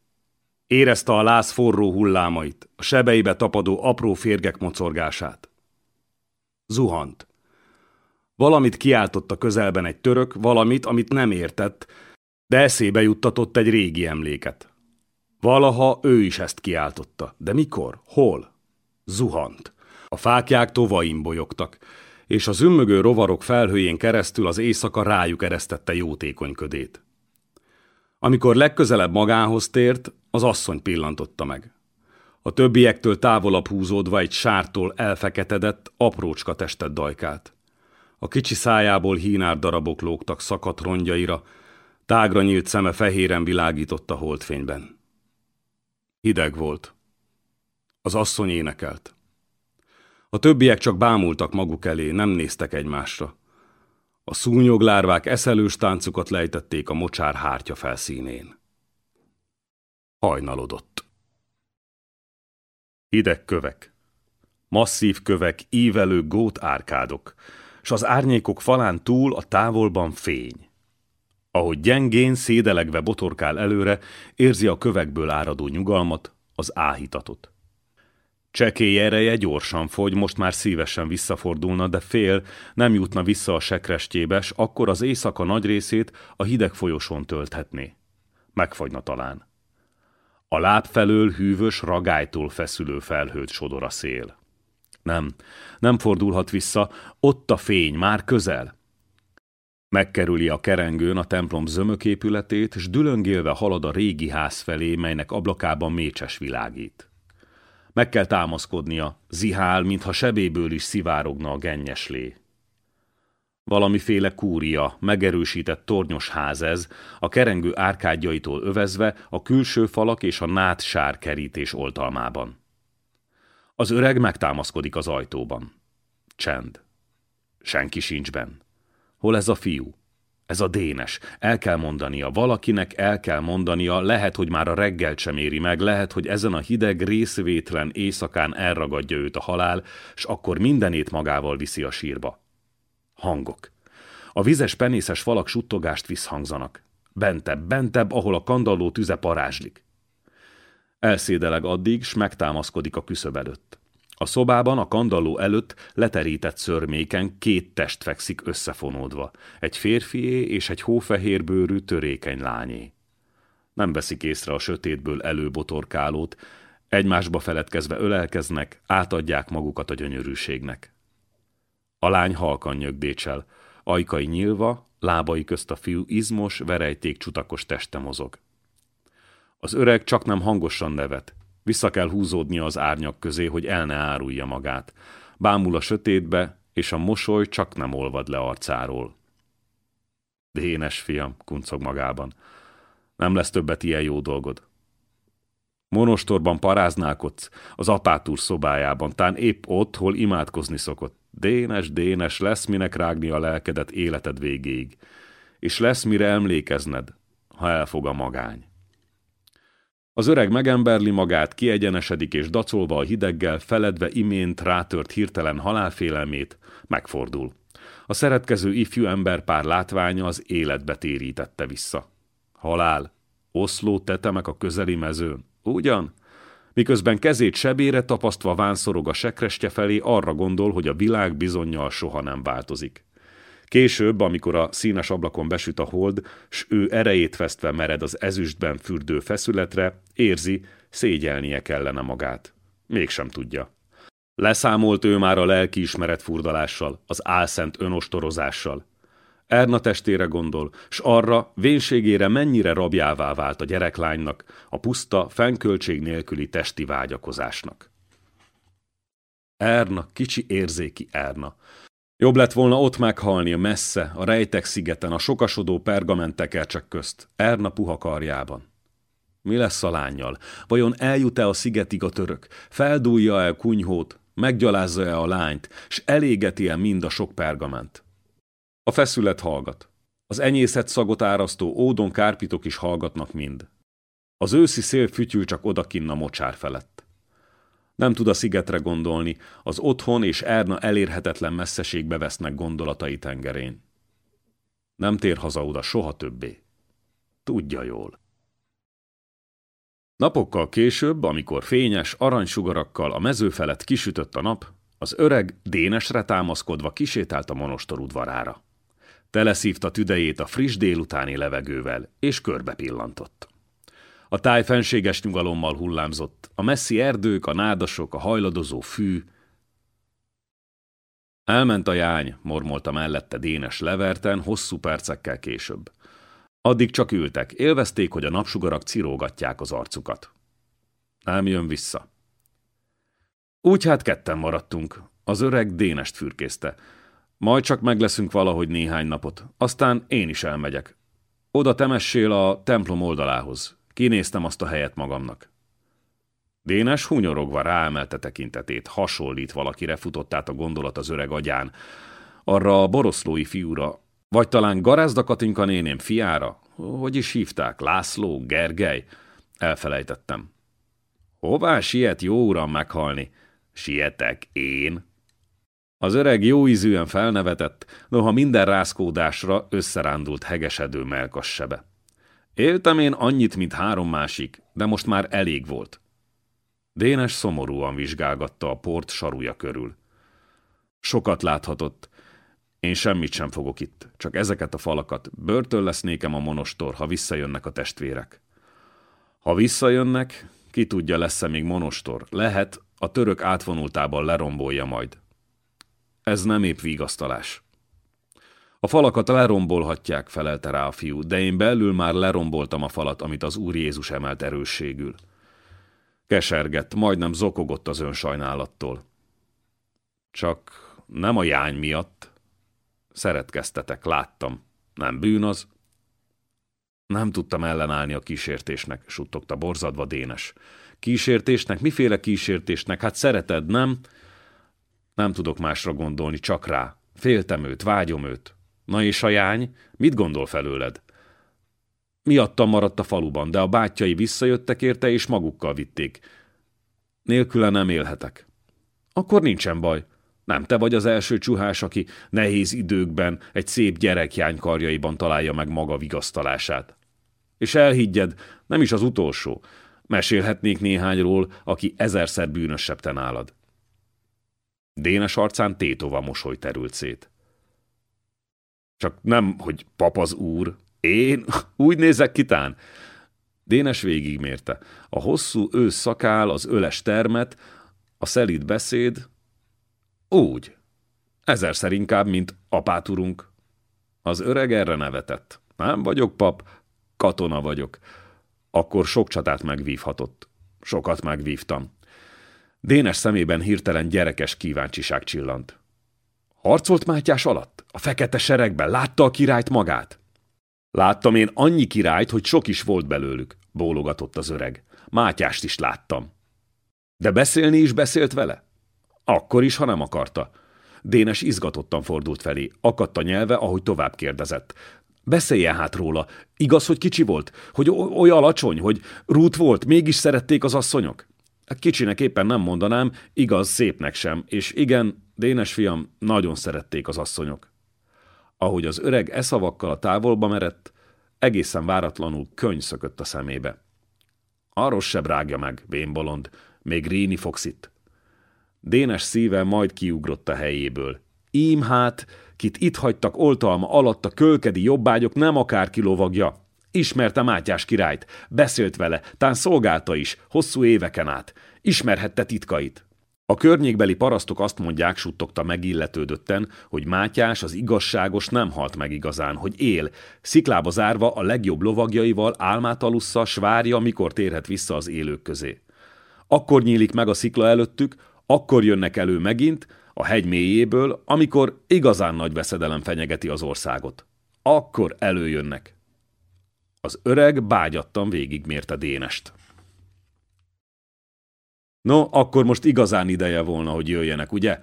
Érezte a láz forró hullámait, a sebeibe tapadó apró férgek mocorgását. Zuhant. Valamit kiáltott a közelben egy török, valamit, amit nem értett, de eszébe juttatott egy régi emléket. Valaha ő is ezt kiáltotta, de mikor? Hol? Zuhant. A fákják tovaim bolyogtak, és az ümmögő rovarok felhőjén keresztül az éjszaka rájuk eresztette jótékonyködét. Amikor legközelebb magához tért, az asszony pillantotta meg. A többiektől távolabb húzódva egy sártól elfeketedett, aprócska testet dajkált. A kicsi szájából hínár darabok lógtak szakadt rongyaira, tágra nyílt szeme fehéren világított a holdfényben. Hideg volt. Az asszony énekelt. A többiek csak bámultak maguk elé, nem néztek egymásra. A szúnyoglárvák eszelős táncukat lejtették a mocsár hártya felszínén. Hajnalodott. Hideg kövek. Masszív kövek, ívelő gót árkádok, s az árnyékok falán túl a távolban fény. Ahogy gyengén, szédelegve botorkál előre, érzi a kövekből áradó nyugalmat, az áhítatot. Csekély ereje gyorsan fogy, most már szívesen visszafordulna, de fél, nem jutna vissza a sekrestjébe, akkor az éjszaka nagy részét a hideg folyosón tölthetné. Megfagyna talán. A láb felől hűvös, ragálytól feszülő felhőt sodor a szél. Nem, nem fordulhat vissza, ott a fény, már közel. Megkerüli a kerengőn a templom zömöképületét, s dülöngélve halad a régi ház felé, melynek ablakában mécses világít. Meg kell támaszkodnia, zihál, mintha sebéből is szivárogna a gennyes lé. Valamiféle kúria, megerősített tornyos ház ez, a kerengő árkádjaitól övezve a külső falak és a nát sár kerítés oltalmában. Az öreg megtámaszkodik az ajtóban. Csend. Senki sincs benn. Hol ez a fiú? Ez a dénes. El kell mondania, valakinek el kell mondania, lehet, hogy már a reggel sem éri meg, lehet, hogy ezen a hideg, részvétlen éjszakán elragadja őt a halál, s akkor mindenét magával viszi a sírba. Hangok. A vizes penészes falak suttogást visszhangzanak. Bentebb, bentebb, ahol a kandalló tüze parázslik. Elszédeleg addig, s megtámaszkodik a küszöb előtt. A szobában a kandalló előtt leterített szörméken két test fekszik összefonódva, egy férfié és egy hófehérbőrű törékeny lányé. Nem veszik észre a sötétből előbotorkálót, egymásba feledkezve ölelkeznek, átadják magukat a gyönyörűségnek. A lány halkan nyögdécsel, ajkai nyílva, lábai közt a fiú izmos, verejték csutakos teste mozog. Az öreg csak nem hangosan nevet, vissza kell húzódnia az árnyak közé, hogy el ne árulja magát. Bámul a sötétbe, és a mosoly csak nem olvad le arcáról.
Dénes fiam, kuncog magában. Nem lesz többet ilyen jó dolgod. Monostorban paráználkodsz, az apátúr szobájában, tán épp ott, hol imádkozni szokott. Dénes, dénes, lesz minek rágni a lelkedet életed végéig. És lesz mire emlékezned, ha elfog a magány. Az öreg megemberli magát, kiegyenesedik és dacolva a hideggel, feledve imént rátört hirtelen halálfélelmét, megfordul. A szeretkező ifjú emberpár látványa az életbe térítette vissza. Halál, oszló tetemek a közeli mezőn. Ugyan? Miközben kezét sebére tapasztva vánszorog a sekrestje felé, arra gondol, hogy a világ bizonyal soha nem változik. Később, amikor a színes ablakon besüt a hold, s ő erejét vesztve mered az ezüstben fürdő feszületre, érzi, szégyelnie kellene magát. Mégsem tudja. Leszámolt ő már a lelkiismeret furdalással, az álszent önostorozással. Erna testére gondol, s arra, vénségére mennyire rabjává vált a gyereklánynak, a puszta, fennköltség nélküli testi vágyakozásnak. Erna, kicsi érzéki Erna. Jobb lett volna ott meghalni, messze, a rejtek szigeten, a sokasodó pergamentekercsek közt, Erna puha karjában. Mi lesz a lányjal? Vajon eljut-e a szigetig a török? Feldúlja-e kunyhót? Meggyalázza-e a lányt? S elégeti-e mind a sok pergament? A feszület hallgat. Az enyészet szagot árasztó ódon kárpitok is hallgatnak mind. Az őszi szél fütyül csak odakinn a mocsár felett. Nem tud a szigetre gondolni, az otthon és Erna elérhetetlen messzeségbe vesznek gondolatai tengerén. Nem tér haza oda soha többé. Tudja jól. Napokkal később, amikor fényes, aranysugarakkal a mező felett kisütött a nap, az öreg dénesre támaszkodva kisétált a monostor udvarára. Teleszívta tüdejét a friss délutáni levegővel, és körbe pillantott. A táj fenséges nyugalommal hullámzott, a messzi erdők, a nádasok, a hajladozó fű. Elment a jány, mormolta mellette Dénes leverten, hosszú percekkel később. Addig csak ültek, élvezték, hogy a napsugarak cirógatják az arcukat. Nem jön vissza. Úgy hát ketten maradtunk. Az öreg Dénest fürkészte. Majd csak megleszünk valahogy néhány napot. Aztán én is elmegyek. Oda temessél a templom oldalához. Kinéztem azt a helyet magamnak. Dénes hunyorogva ráemelte tekintetét, hasonlít valakire futott át a gondolat az öreg agyán. Arra a boroszlói fiúra, vagy talán Garázda Katinka néném fiára, hogy is hívták, László, Gergely? Elfelejtettem. Hová siet jó uram meghalni? Sietek én? Az öreg jóízűen felnevetett, noha minden rázkódásra összerándult hegesedő melkas sebe. Éltem én annyit, mint három másik, de most már elég volt. Dénes szomorúan vizsgálgatta a port saruja körül. Sokat láthatott. Én semmit sem fogok itt, csak ezeket a falakat. Börtön lesz nékem a monostor, ha visszajönnek a testvérek. Ha visszajönnek, ki tudja, lesz-e még monostor. Lehet, a török átvonultában lerombolja majd. Ez nem épp vigasztalás. A falakat lerombolhatják, felelte rá a fiú, de én belül már leromboltam a falat, amit az Úr Jézus emelt erősségül. Kesergett, majdnem zokogott az önsajnálattól. Csak nem a jány miatt. Szeretkeztetek, láttam. Nem bűn az. Nem tudtam ellenállni a kísértésnek, suttogta borzadva Dénes. Kísértésnek? Miféle kísértésnek? Hát szereted, nem? Nem tudok másra gondolni, csak rá. Féltem őt, vágyom őt. Na és a jány? Mit gondol felőled? Miattam maradt a faluban, de a bátyjai visszajöttek érte, és magukkal vitték. Nélküle nem élhetek. Akkor nincsen baj. Nem te vagy az első csuhás, aki nehéz időkben egy szép gyerekjány karjaiban találja meg maga vigasztalását. És elhiggyed, nem is az utolsó. Mesélhetnék néhányról, aki ezerszer bűnösebb te nálad. Dénes arcán tétova mosoly terült szét. Csak nem, hogy papaz úr. Én? Úgy nézek kitán? Dénes végigmérte. A hosszú ősz szakál, az öles termet, a szelíd beszéd. Úgy. Ezerszer inkább, mint apáturunk. Az öreg erre nevetett. Nem vagyok pap, katona vagyok. Akkor sok csatát megvívhatott. Sokat megvívtam. Dénes szemében hirtelen gyerekes kíváncsiság csillant. Harcolt Mátyás alatt? A fekete seregben? Látta a királyt magát? Láttam én annyi királyt, hogy sok is volt belőlük, bólogatott az öreg. Mátyást is láttam. De beszélni is beszélt vele? Akkor is, ha nem akarta. Dénes izgatottan fordult felé, akadt a nyelve, ahogy tovább kérdezett. Beszéljen hát róla. Igaz, hogy kicsi volt? Hogy olyan alacsony? Hogy rút volt? Mégis szerették az asszonyok? Kicsinek éppen nem mondanám, igaz, szépnek sem, és igen, Dénes fiam, nagyon szerették az asszonyok. Ahogy az öreg eszavakkal a távolba merett, egészen váratlanul könyv szökött a szemébe. Arról se rágja meg, vénbolond, még ríni fogsz itt. Dénes szíve majd kiugrott a helyéből. Ím hát, kit itt hagytak oltalma alatt a kölkedi jobbágyok nem akár kilovagja. Ismerte Mátyás királyt, beszélt vele, tán szolgálta is, hosszú éveken át. Ismerhette titkait. A környékbeli parasztok azt mondják, suttogta megilletődötten, hogy Mátyás az igazságos nem halt meg igazán, hogy él, sziklába zárva a legjobb lovagjaival álmát alussza, s várja, mikor térhet vissza az élők közé. Akkor nyílik meg a szikla előttük, akkor jönnek elő megint, a hegy mélyéből, amikor igazán nagy veszedelem fenyegeti az országot. Akkor előjönnek. Az öreg bágyattan végigmérte Dénest. No, akkor most igazán ideje volna, hogy jöjjenek, ugye?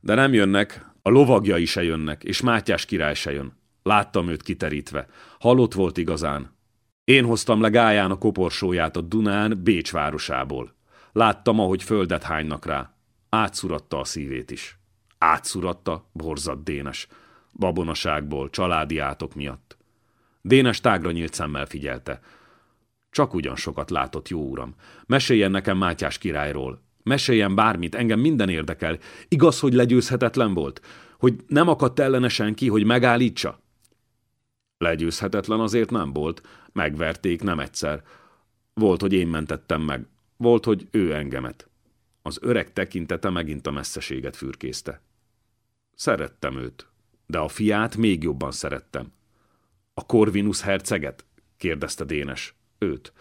De nem jönnek, a lovagjai se jönnek, és Mátyás király se jön. Láttam őt kiterítve. Halott volt igazán. Én hoztam le Gáján a koporsóját a Dunán Bécs városából. Láttam, ahogy földet hánynak rá. Átszuratta a szívét is. Átszuratta, borzad Dénes. Babonaságból, családi átok miatt. Dénes tágra nyílt szemmel figyelte. Csak ugyan sokat látott, jó uram. Meséljen nekem Mátyás királyról. Meséljen bármit, engem minden érdekel. Igaz, hogy legyőzhetetlen volt? Hogy nem akadt ellene senki, hogy megállítsa? Legyőzhetetlen azért nem volt. Megverték nem egyszer. Volt, hogy én mentettem meg. Volt, hogy ő engemet. Az öreg tekintete megint a messzeséget fürkészte. Szerettem őt, de a fiát még jobban szerettem. A Corvinus herceget? kérdezte Dénes. Őt.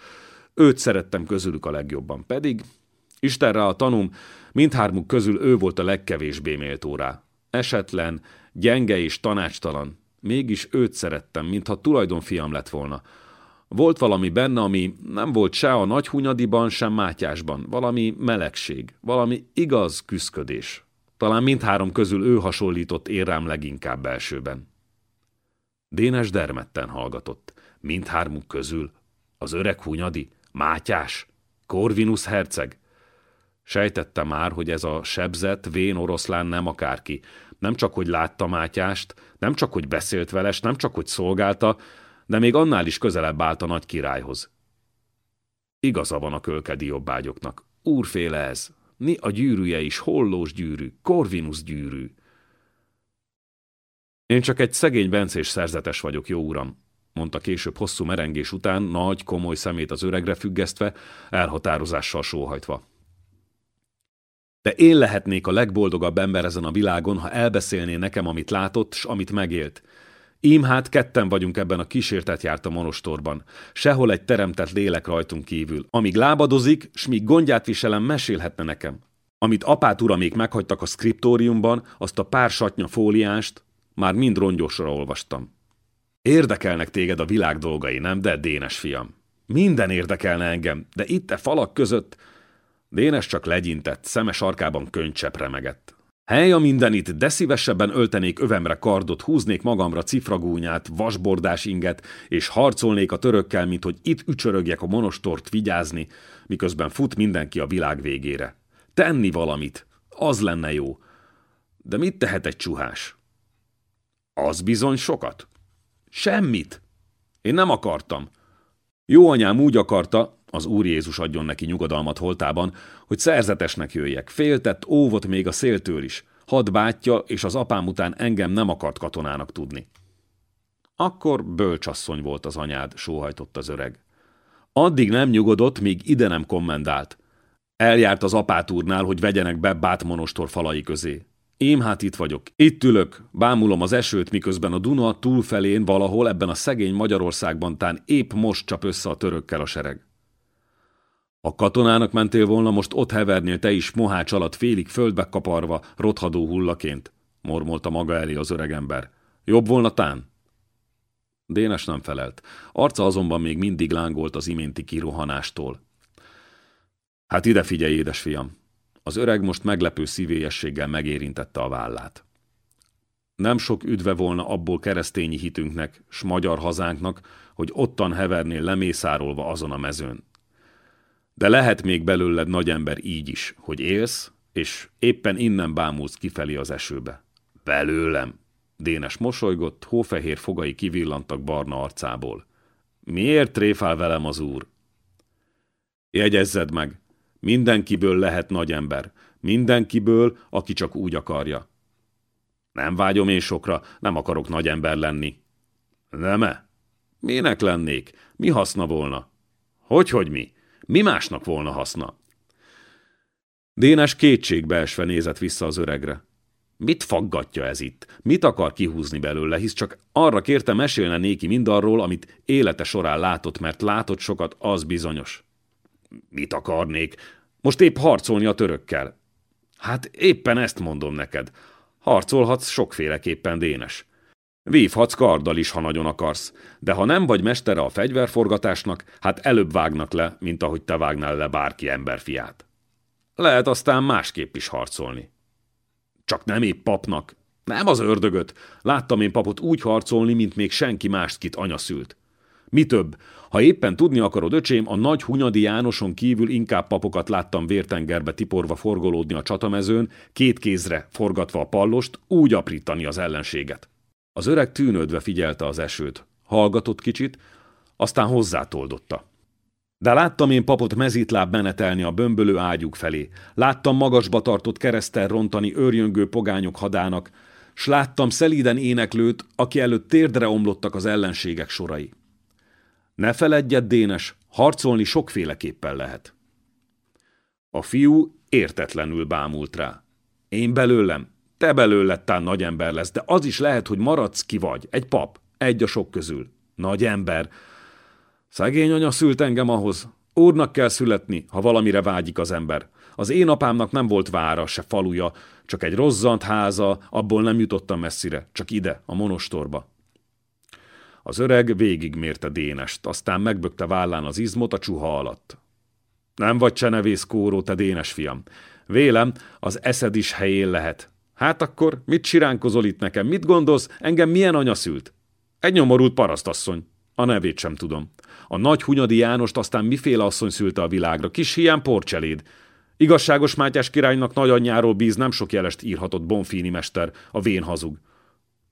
Őt szerettem közülük a legjobban, pedig Istenre a tanum, mindhármuk közül ő volt a legkevésbé méltó rá. Esetlen, gyenge és tanácstalan. Mégis őt szerettem, mintha tulajdonfiam lett volna. Volt valami benne, ami nem volt se a nagyhunyadiban, sem Mátyásban. Valami melegség, valami igaz küszködés. Talán mindhárom közül ő hasonlított érrám leginkább belsőben. Dénes dermedten hallgatott. Mindhármuk közül az öreg hunyadi, Mátyás, Corvinus herceg. Sejtette már, hogy ez a sebzett, vén oroszlán nem akárki. Nem csak, hogy látta Mátyást, nem csak, hogy beszélt vele, nem csak, hogy szolgálta, de még annál is közelebb állt a nagy királyhoz. Igaza van a kölkedi jobbágyoknak. Úrféle ez. Ni a gyűrűje is hollós gyűrű, Corvinus gyűrű. Én csak egy szegény bencés szerzetes vagyok, jó uram, mondta később hosszú merengés után, nagy, komoly szemét az öregre függesztve, elhatározással sóhajtva. De én lehetnék a legboldogabb ember ezen a világon, ha elbeszélné nekem, amit látott, s amit megélt. Ím hát ketten vagyunk ebben a kísértet járt a monostorban. Sehol egy teremtett lélek rajtunk kívül. Amíg lábadozik, s míg gondját viselem, mesélhetne nekem. Amit apát uramék meghagytak a skriptóriumban, azt a pár satnya fóliást, már mind rongyosra olvastam. Érdekelnek téged a világ dolgai, nem, de Dénes fiam? Minden érdekelne engem, de itt e falak között... Dénes csak legyintett, szeme sarkában könycsepp remegett. Hely a mindenit, de szívesebben öltenék övemre kardot, húznék magamra cifragúnyát, vasbordás inget, és harcolnék a törökkel, mint hogy itt ücsörögjek a monostort vigyázni, miközben fut mindenki a világ végére. Tenni valamit, az lenne jó. De mit tehet egy csuhás? Az bizony sokat. Semmit. Én nem akartam. Jó anyám úgy akarta, az Úr Jézus adjon neki nyugodalmat holtában, hogy szerzetesnek jöjjek. Féltett, óvott még a széltől is. Had bátyja és az apám után engem nem akart katonának tudni. Akkor bölcsasszony volt az anyád, sóhajtott az öreg. Addig nem nyugodott, míg ide nem kommendált. Eljárt az apát úrnál, hogy vegyenek be bátmonostor falai közé. Én hát itt vagyok. Itt ülök, bámulom az esőt, miközben a Duna túlfelén valahol ebben a szegény Magyarországban tán épp most csap össze a törökkel a sereg. A katonának mentél volna, most ott hevernél te is mohács alatt félig földbe kaparva, rothadó hullaként, mormolta maga elé az öregember. Jobb volna tán? Dénes nem felelt. Arca azonban még mindig lángolt az iménti kirohanástól. Hát ide figyelj, édesfiam! Az öreg most meglepő szívélyességgel megérintette a vállát. Nem sok üdve volna abból keresztényi hitünknek, s magyar hazánknak, hogy ottan hevernél lemészárolva azon a mezőn. De lehet még belőled nagy ember így is, hogy élsz, és éppen innen bámulsz kifelé az esőbe. Belőlem! Dénes mosolygott, hófehér fogai kivillantak barna arcából. Miért tréfál velem az úr? Jegyezzed meg, mindenkiből lehet nagy ember, mindenkiből, aki csak úgy akarja. Nem vágyom én sokra, nem akarok nagy ember lenni. Nem-e? Minek lennék? Mi haszna volna? Hogy-hogy mi? Mi másnak volna haszna? Dénes kétségbeesve nézett vissza az öregre. Mit faggatja ez itt? Mit akar kihúzni belőle, hisz csak arra kérte mesélne néki mindarról, amit élete során látott, mert látott sokat, az bizonyos. Mit akarnék? Most épp harcolni a törökkel. Hát éppen ezt mondom neked. Harcolhatsz sokféleképpen, Dénes. Vívhatsz karddal is, ha nagyon akarsz, de ha nem vagy mestere a fegyverforgatásnak, hát előbb vágnak le, mint ahogy te vágnál le bárki emberfiát. Lehet aztán másképp is harcolni. Csak nem épp papnak. Nem az ördögöt. Láttam én papot úgy harcolni, mint még senki mást, kit anya szült. Mi több, ha éppen tudni akarod, öcsém, a nagy Hunyadi Jánoson kívül inkább papokat láttam vértengerbe tiporva forgolódni a csatamezőn, két kézre forgatva a pallost, úgy aprítani az ellenséget. Az öreg tűnődve figyelte az esőt. Hallgatott kicsit, aztán hozzátoldotta. De láttam én papot mezítláb menetelni a bömbölő ágyuk felé. Láttam magasba tartott keresztel rontani őrjöngő pogányok hadának, s láttam szelíden éneklőt, aki előtt térdre omlottak az ellenségek sorai. Ne feledjed, Dénes, harcolni sokféleképpen lehet. A fiú értetlenül bámult rá. Én belőlem, te belőled tán nagy ember lesz, de az is lehet, hogy maradsz ki vagy, egy pap, egy a sok közül. Nagy ember, Szegény anya szült engem ahhoz. Úrnak kell születni, ha valamire vágyik az ember. Az én apámnak nem volt vára, se faluja, csak egy rozzant háza, abból nem jutottam messzire, csak ide, a monostorba. Az öreg végigmérte Dénest, aztán megbökte vállán az izmot a csuha alatt. Nem vagy csenevész kóró, te Dénes fiam. Vélem, az eszed is helyén lehet. Hát akkor mit siránkozol itt nekem? Mit gondolsz? Engem milyen anya szült? Egy nyomorult parasztasszony. A nevét sem tudom. A nagy Hunyadi Jánost aztán miféle asszony szülte a világra, kis hiány porcseléd. Igazságos Mátyás királynak nagyanyjáról bíz nem sok jelest írhatott Bonfini mester, a vén hazug.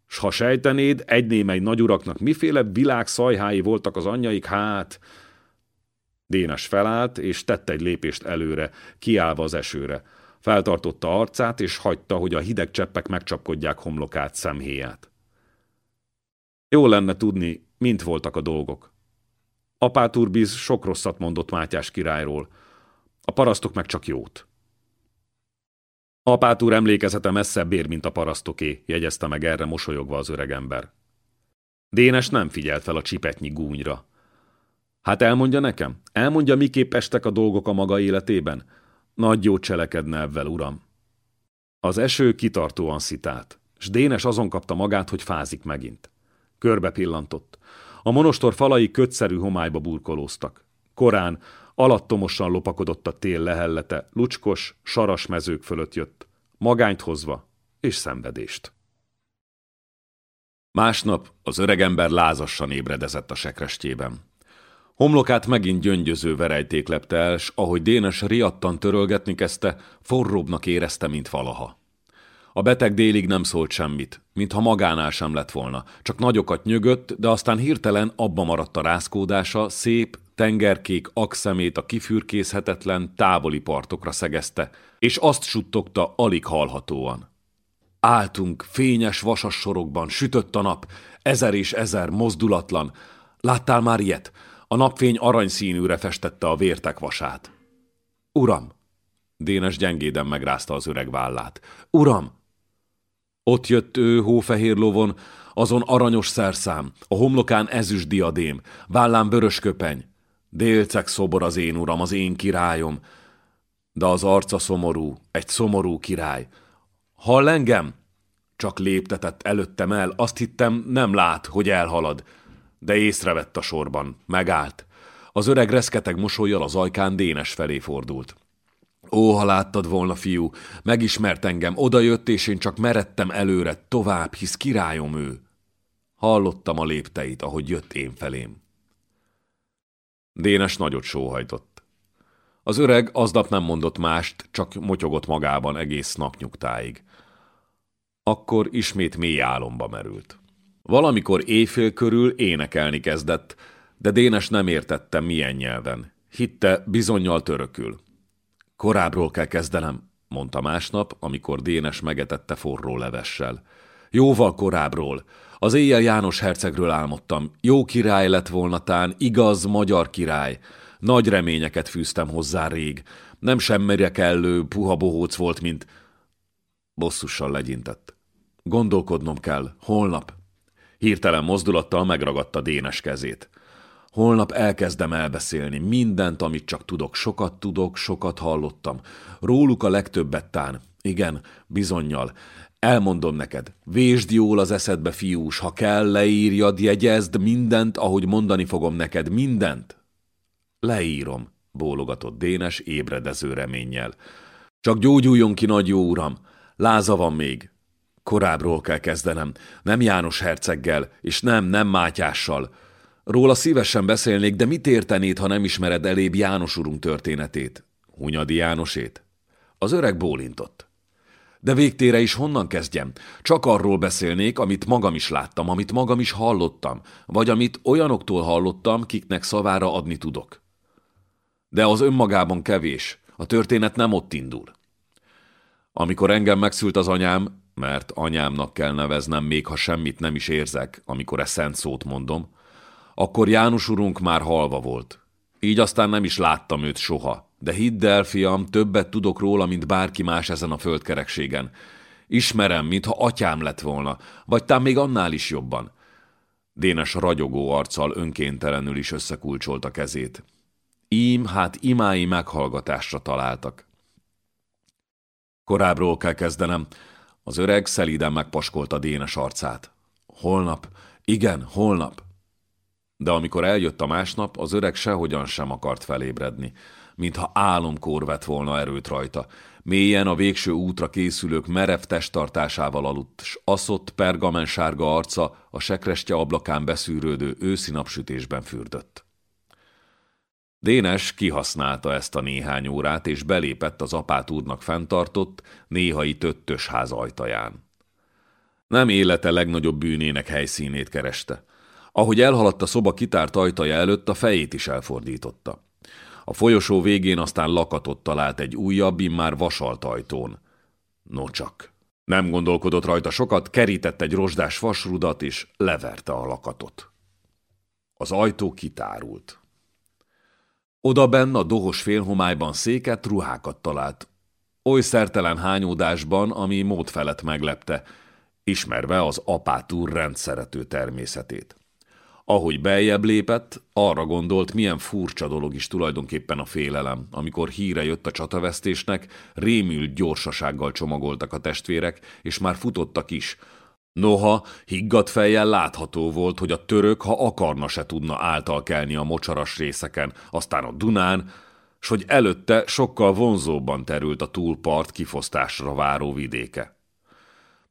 S ha sejtenéd, egy némely nagyuraknak miféle világ szajhái voltak az anyjaik, hát... Dénes felállt, és tette egy lépést előre, kiállva az esőre. Feltartotta arcát, és hagyta, hogy a hideg cseppek megcsapkodják homlokát, szemhéját. Jó lenne tudni, mint voltak a dolgok. Apát Urbiz sok rosszat mondott Mátyás királyról, a parasztok meg csak jót. Apát úr emlékezete messzebb ér, mint a parasztoké, jegyezte meg erre mosolyogva az öregember. Dénes nem figyelt fel a csipetnyi gúnyra. Hát elmondja nekem, elmondja, miképp estek a dolgok a maga életében? Nagy jó cselekedne ebben, uram. Az eső kitartóan szitált, s Dénes azon kapta magát, hogy fázik megint. Körbe pillantott. A monostor falai kötszerű homályba burkolóztak. Korán, alattomosan lopakodott a tél lehellete, lucskos, saras mezők fölött jött, magányt hozva és szenvedést. Másnap az öregember lázassan ébredezett a sekrestjében. Homlokát megint gyöngyöző verejték lepte el, s ahogy Dénes riadtan törölgetni kezdte, forróbbnak érezte, mint valaha. A beteg délig nem szólt semmit, mintha magánál sem lett volna. Csak nagyokat nyögött, de aztán hirtelen abba maradt a rázkódása, szép, tengerkék akszemét a kifürkészhetetlen, távoli partokra szegezte, és azt suttogta alig hallhatóan. Áltunk fényes vasas sorokban, sütött a nap, ezer és ezer mozdulatlan. Láttál már ilyet? A napfény aranyszínűre festette a vértek vasát. Uram! Dénes gyengéden megrázta az öreg vállát. Uram! Ott jött ő hófehér lovon, azon aranyos szerszám, a homlokán ezüst diadém, vállán vörös köpeny. Délceg szobor az én uram, az én királyom, de az arca szomorú, egy szomorú király. Hall engem? Csak léptetett előttem el, azt hittem nem lát, hogy elhalad. De észrevett a sorban, megállt. Az öreg reszketeg mosolyjal az ajkán Dénes felé fordult. Ó, ha láttad volna, fiú, megismert engem, odajött, és én csak meredtem előre, tovább, hisz királyom ő. Hallottam a lépteit, ahogy jött én felém. Dénes nagyot sóhajtott. Az öreg aznap nem mondott mást, csak motyogott magában egész napnyugtáig. Akkor ismét mély álomba merült. Valamikor éjfél körül énekelni kezdett, de Dénes nem értette milyen nyelven. Hitte, bizonyal törökül. Korábbról kell kezdenem, mondta másnap, amikor Dénes megetette forró levessel. Jóval korábbról. Az éjjel János hercegről álmodtam. Jó király lett volna tán, igaz magyar király. Nagy reményeket fűztem hozzá rég. Nem semmire kellő, puha bohóc volt, mint... Bosszussal legyintett. Gondolkodnom kell. Holnap. Hirtelen mozdulattal megragadta Dénes kezét. Holnap elkezdem elbeszélni mindent, amit csak tudok. Sokat tudok, sokat hallottam. Róluk a legtöbbet tán. Igen, bizonyal. Elmondom neked, vésd jól az eszedbe, fiús, ha kell, leírjad, jegyezd mindent, ahogy mondani fogom neked, mindent. Leírom, bólogatott Dénes ébredező reménnyel. Csak gyógyuljon ki, nagy jó uram, láza van még. Korábbról kell kezdenem, nem János herceggel, és nem, nem Mátyással. Róla szívesen beszélnék, de mit értenéd, ha nem ismered elébb János urunk történetét? Hunyadi Jánosét? Az öreg bólintott. De végtére is honnan kezdjem? Csak arról beszélnék, amit magam is láttam, amit magam is hallottam, vagy amit olyanoktól hallottam, kiknek szavára adni tudok. De az önmagában kevés, a történet nem ott indul. Amikor engem megszült az anyám, mert anyámnak kell neveznem, még ha semmit nem is érzek, amikor e szent szót mondom, akkor János urunk már halva volt. Így aztán nem is láttam őt soha. De hidd el, fiam, többet tudok róla, mint bárki más ezen a földkerekségen. Ismerem, mintha atyám lett volna, vagy tám még annál is jobban. Dénes ragyogó arccal önkéntelenül is összekulcsolta kezét. Ím, hát imái meghallgatásra találtak. Korábbról kell kezdenem. Az öreg szelíden megpaskolta Dénes arcát. Holnap, igen, holnap. De amikor eljött a másnap, az öreg sehogyan sem akart felébredni, mintha álomkór vett volna erőt rajta. Mélyen a végső útra készülők merev testtartásával aludt, s aszott pergamensárga arca a sekrestje ablakán beszűrődő őszi napsütésben fürdött. Dénes kihasználta ezt a néhány órát, és belépett az apát úrnak fenntartott, néhai töttös ház ajtaján. Nem élete legnagyobb bűnének helyszínét kereste. Ahogy elhaladt a szoba kitárt ajtaja előtt, a fejét is elfordította. A folyosó végén aztán lakatot talált egy újabb, immár vasalt ajtón. No csak. Nem gondolkodott rajta sokat, kerített egy rozsdás vasrudat, és leverte a lakatot. Az ajtó kitárult. Oda benn a dohos félhomályban széket, ruhákat talált. Oly szertelen hányódásban, ami mód felett meglepte, ismerve az apátúr rendszerető természetét. Ahogy beljebb lépett, arra gondolt, milyen furcsa dolog is tulajdonképpen a félelem. Amikor híre jött a csatavesztésnek, rémült gyorsasággal csomagoltak a testvérek, és már futottak is. Noha, higgadt fejjel látható volt, hogy a török, ha akarna, se tudna által kelni a mocsaras részeken, aztán a Dunán, s hogy előtte sokkal vonzóbban terült a túlpart kifosztásra váró vidéke.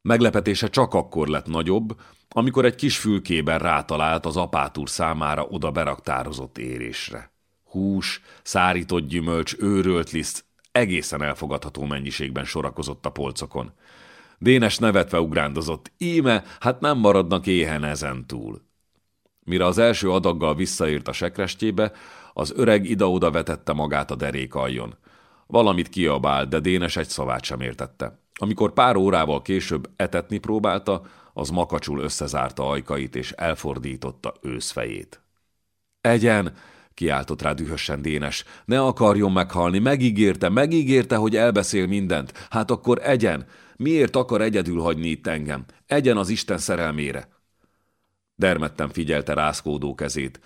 Meglepetése csak akkor lett nagyobb, amikor egy kis fülkében rátalált az apátúr számára oda beraktározott érésre. Hús, szárított gyümölcs, őrölt liszt, egészen elfogadható mennyiségben sorakozott a polcokon. Dénes nevetve ugrándozott, íme, hát nem maradnak éhen ezen túl. Mire az első adaggal visszaért a sekrestjébe, az öreg ide-oda vetette magát a derék aljon. Valamit kiabált, de Dénes egy szavát sem értette. Amikor pár órával később etetni próbálta, az makacsul összezárta ajkait és elfordította őszfejét. Egyen! kiáltott rá dühösen Dénes. Ne akarjon meghalni, megígérte, megígérte, hogy elbeszél mindent. Hát akkor egyen! Miért akar egyedül hagyni itt engem? Egyen az Isten szerelmére! Dermedten figyelte rászkódó kezét,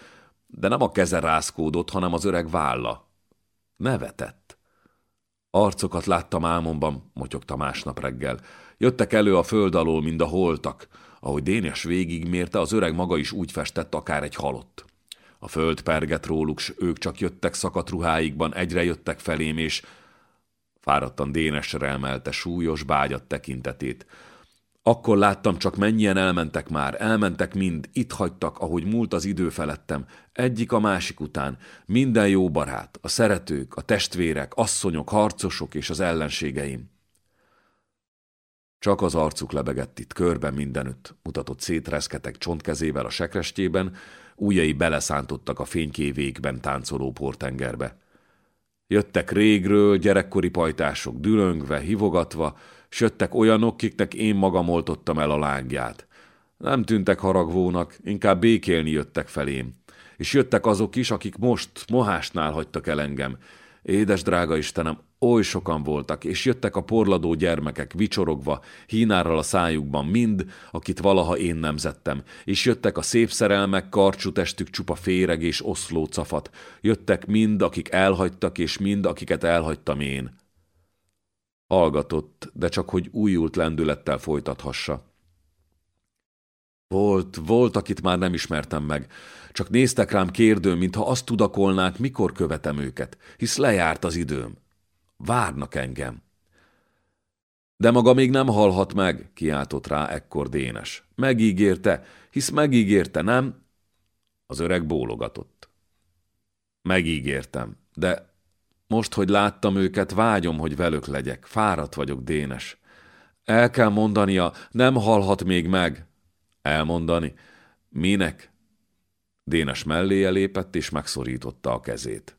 de nem a keze rászkódott, hanem az öreg válla. Nevetett. Arcokat láttam álmomban, motyogta másnap reggel. Jöttek elő a föld alól, mind a holtak. Ahogy Dénes végigmérte, az öreg maga is úgy festett, akár egy halott. A föld perget róluk, s ők csak jöttek szakadt ruháikban, egyre jöttek felém, és fáradtan Dénesre emelte súlyos, bágyat tekintetét. Akkor láttam csak mennyien elmentek már, elmentek mind, itt hagytak, ahogy múlt az idő felettem, egyik a másik után, minden jó barát, a szeretők, a testvérek, asszonyok, harcosok és az ellenségeim. Csak az arcuk lebegett itt körben mindenütt, mutatott szétreszketek csontkezével a sekrestjében, ujjai beleszántottak a fénykévékben táncoló portengerbe. Jöttek régről gyerekkori pajtások, dülöngve, hivogatva, s jöttek olyanok, kiknek én magam oltottam el a lángját. Nem tűntek haragvónak, inkább békélni jöttek felém. És jöttek azok is, akik most mohásnál hagytak el engem. Édes drága Istenem, oly sokan voltak, és jöttek a porladó gyermekek, vicsorogva, hínárral a szájukban, mind, akit valaha én nemzettem, és jöttek a szép szerelmek, karcsú testük csupa féreg és oszló cafat, jöttek mind, akik elhagytak, és mind, akiket elhagytam én. Hallgatott, de csak hogy újult lendülettel folytathassa. Volt, volt, akit már nem ismertem meg. Csak néztek rám kérdőn, mintha azt tudakolnák, mikor követem őket, hisz lejárt az időm. Várnak engem. De maga még nem halhat meg, kiáltott rá ekkor Dénes. Megígérte, hisz megígérte, nem? Az öreg bólogatott. Megígértem, de most, hogy láttam őket, vágyom, hogy velük legyek. Fáradt vagyok, Dénes. El kell mondania, nem halhat még meg. Elmondani? Minek? Dénes melléje lépett, és megszorította a kezét.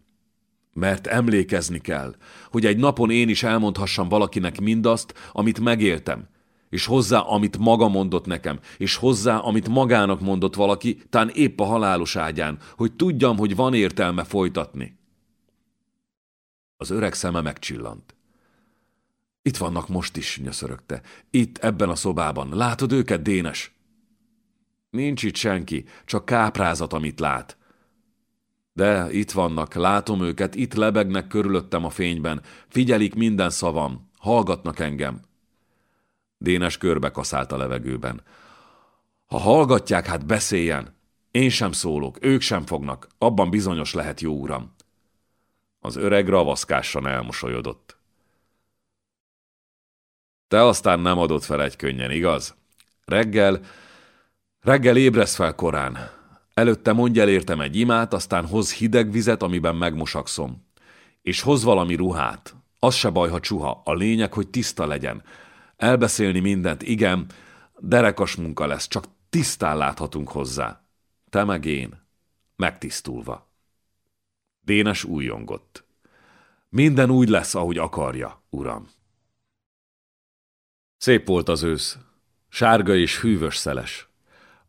Mert emlékezni kell, hogy egy napon én is elmondhassam valakinek mindazt, amit megéltem, és hozzá, amit maga mondott nekem, és hozzá, amit magának mondott valaki, tán épp a halálos ágyán, hogy tudjam, hogy van értelme folytatni. Az öreg szeme megcsillant. Itt vannak most is, nyöszörögte. Itt, ebben a szobában. Látod őket, Dénes? Nincs itt senki, csak káprázat, amit lát. De itt vannak, látom őket, itt lebegnek körülöttem a fényben, figyelik minden szavam, hallgatnak engem. Dénes körbe kaszált a levegőben. Ha hallgatják, hát beszéljen. Én sem szólok, ők sem fognak, abban bizonyos lehet, jó uram. Az öreg ravaszkásan elmosolyodott. Te aztán nem adott fel egy könnyen, igaz? Reggel, reggel ébresz fel korán. Előtte mondj el értem egy imát, aztán hoz hideg vizet, amiben megmosakszom. És hoz valami ruhát. Az se baj, ha csuha. A lényeg, hogy tiszta legyen. Elbeszélni mindent, igen, derekas munka lesz, csak tisztán láthatunk hozzá. Te meg én, megtisztulva. Dénes újongott. Minden úgy lesz, ahogy akarja, uram. Szép volt az ősz. Sárga és hűvös szeles.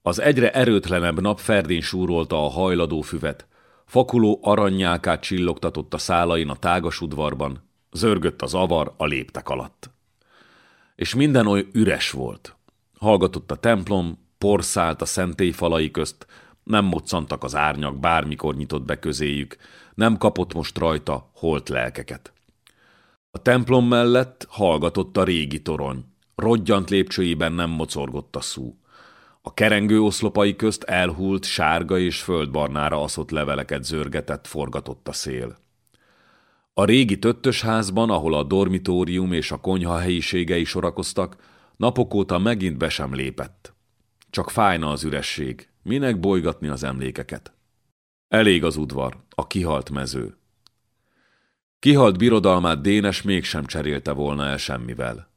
Az egyre erőtlenebb nap ferdén súrolta a hajladó füvet. Fakuló aranynyákát csillogtatott a szálain a tágas udvarban. Zörgött az avar a léptek alatt. És minden oly üres volt. Hallgatott a templom, porszált a szentély falai közt, nem moccantak az árnyak, bármikor nyitott be közéjük, nem kapott most rajta holt lelkeket. A templom mellett hallgatott a régi torony, rodgyant lépcsőiben nem mocorgott a szú. A kerengő oszlopai közt elhult, sárga és földbarnára aszott leveleket zörgetett, forgatott a szél. A régi töttös házban, ahol a dormitórium és a konyha helyiségei sorakoztak, napok óta megint be sem lépett. Csak fájna az üresség, minek bolygatni az emlékeket. Elég az udvar, a kihalt mező. Kihalt birodalmát Dénes mégsem cserélte volna el semmivel.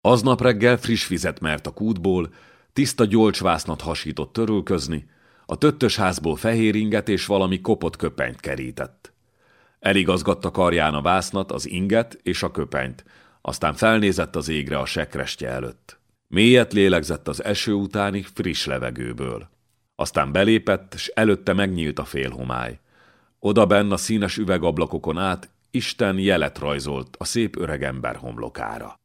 Aznap reggel friss vizet mert a kútból, tiszta gyolcsvásznat hasított törülközni, a töttös házból fehér inget és valami kopott köpenyt kerített. Eligazgatta karján a vásznat, az inget és a köpenyt, aztán felnézett az égre a sekrestje előtt. Mélyet lélegzett az eső utáni friss levegőből. Aztán belépett, s előtte megnyílt a félhomály. Oda benn a színes üvegablakokon át Isten jelet rajzolt a szép öregember homlokára.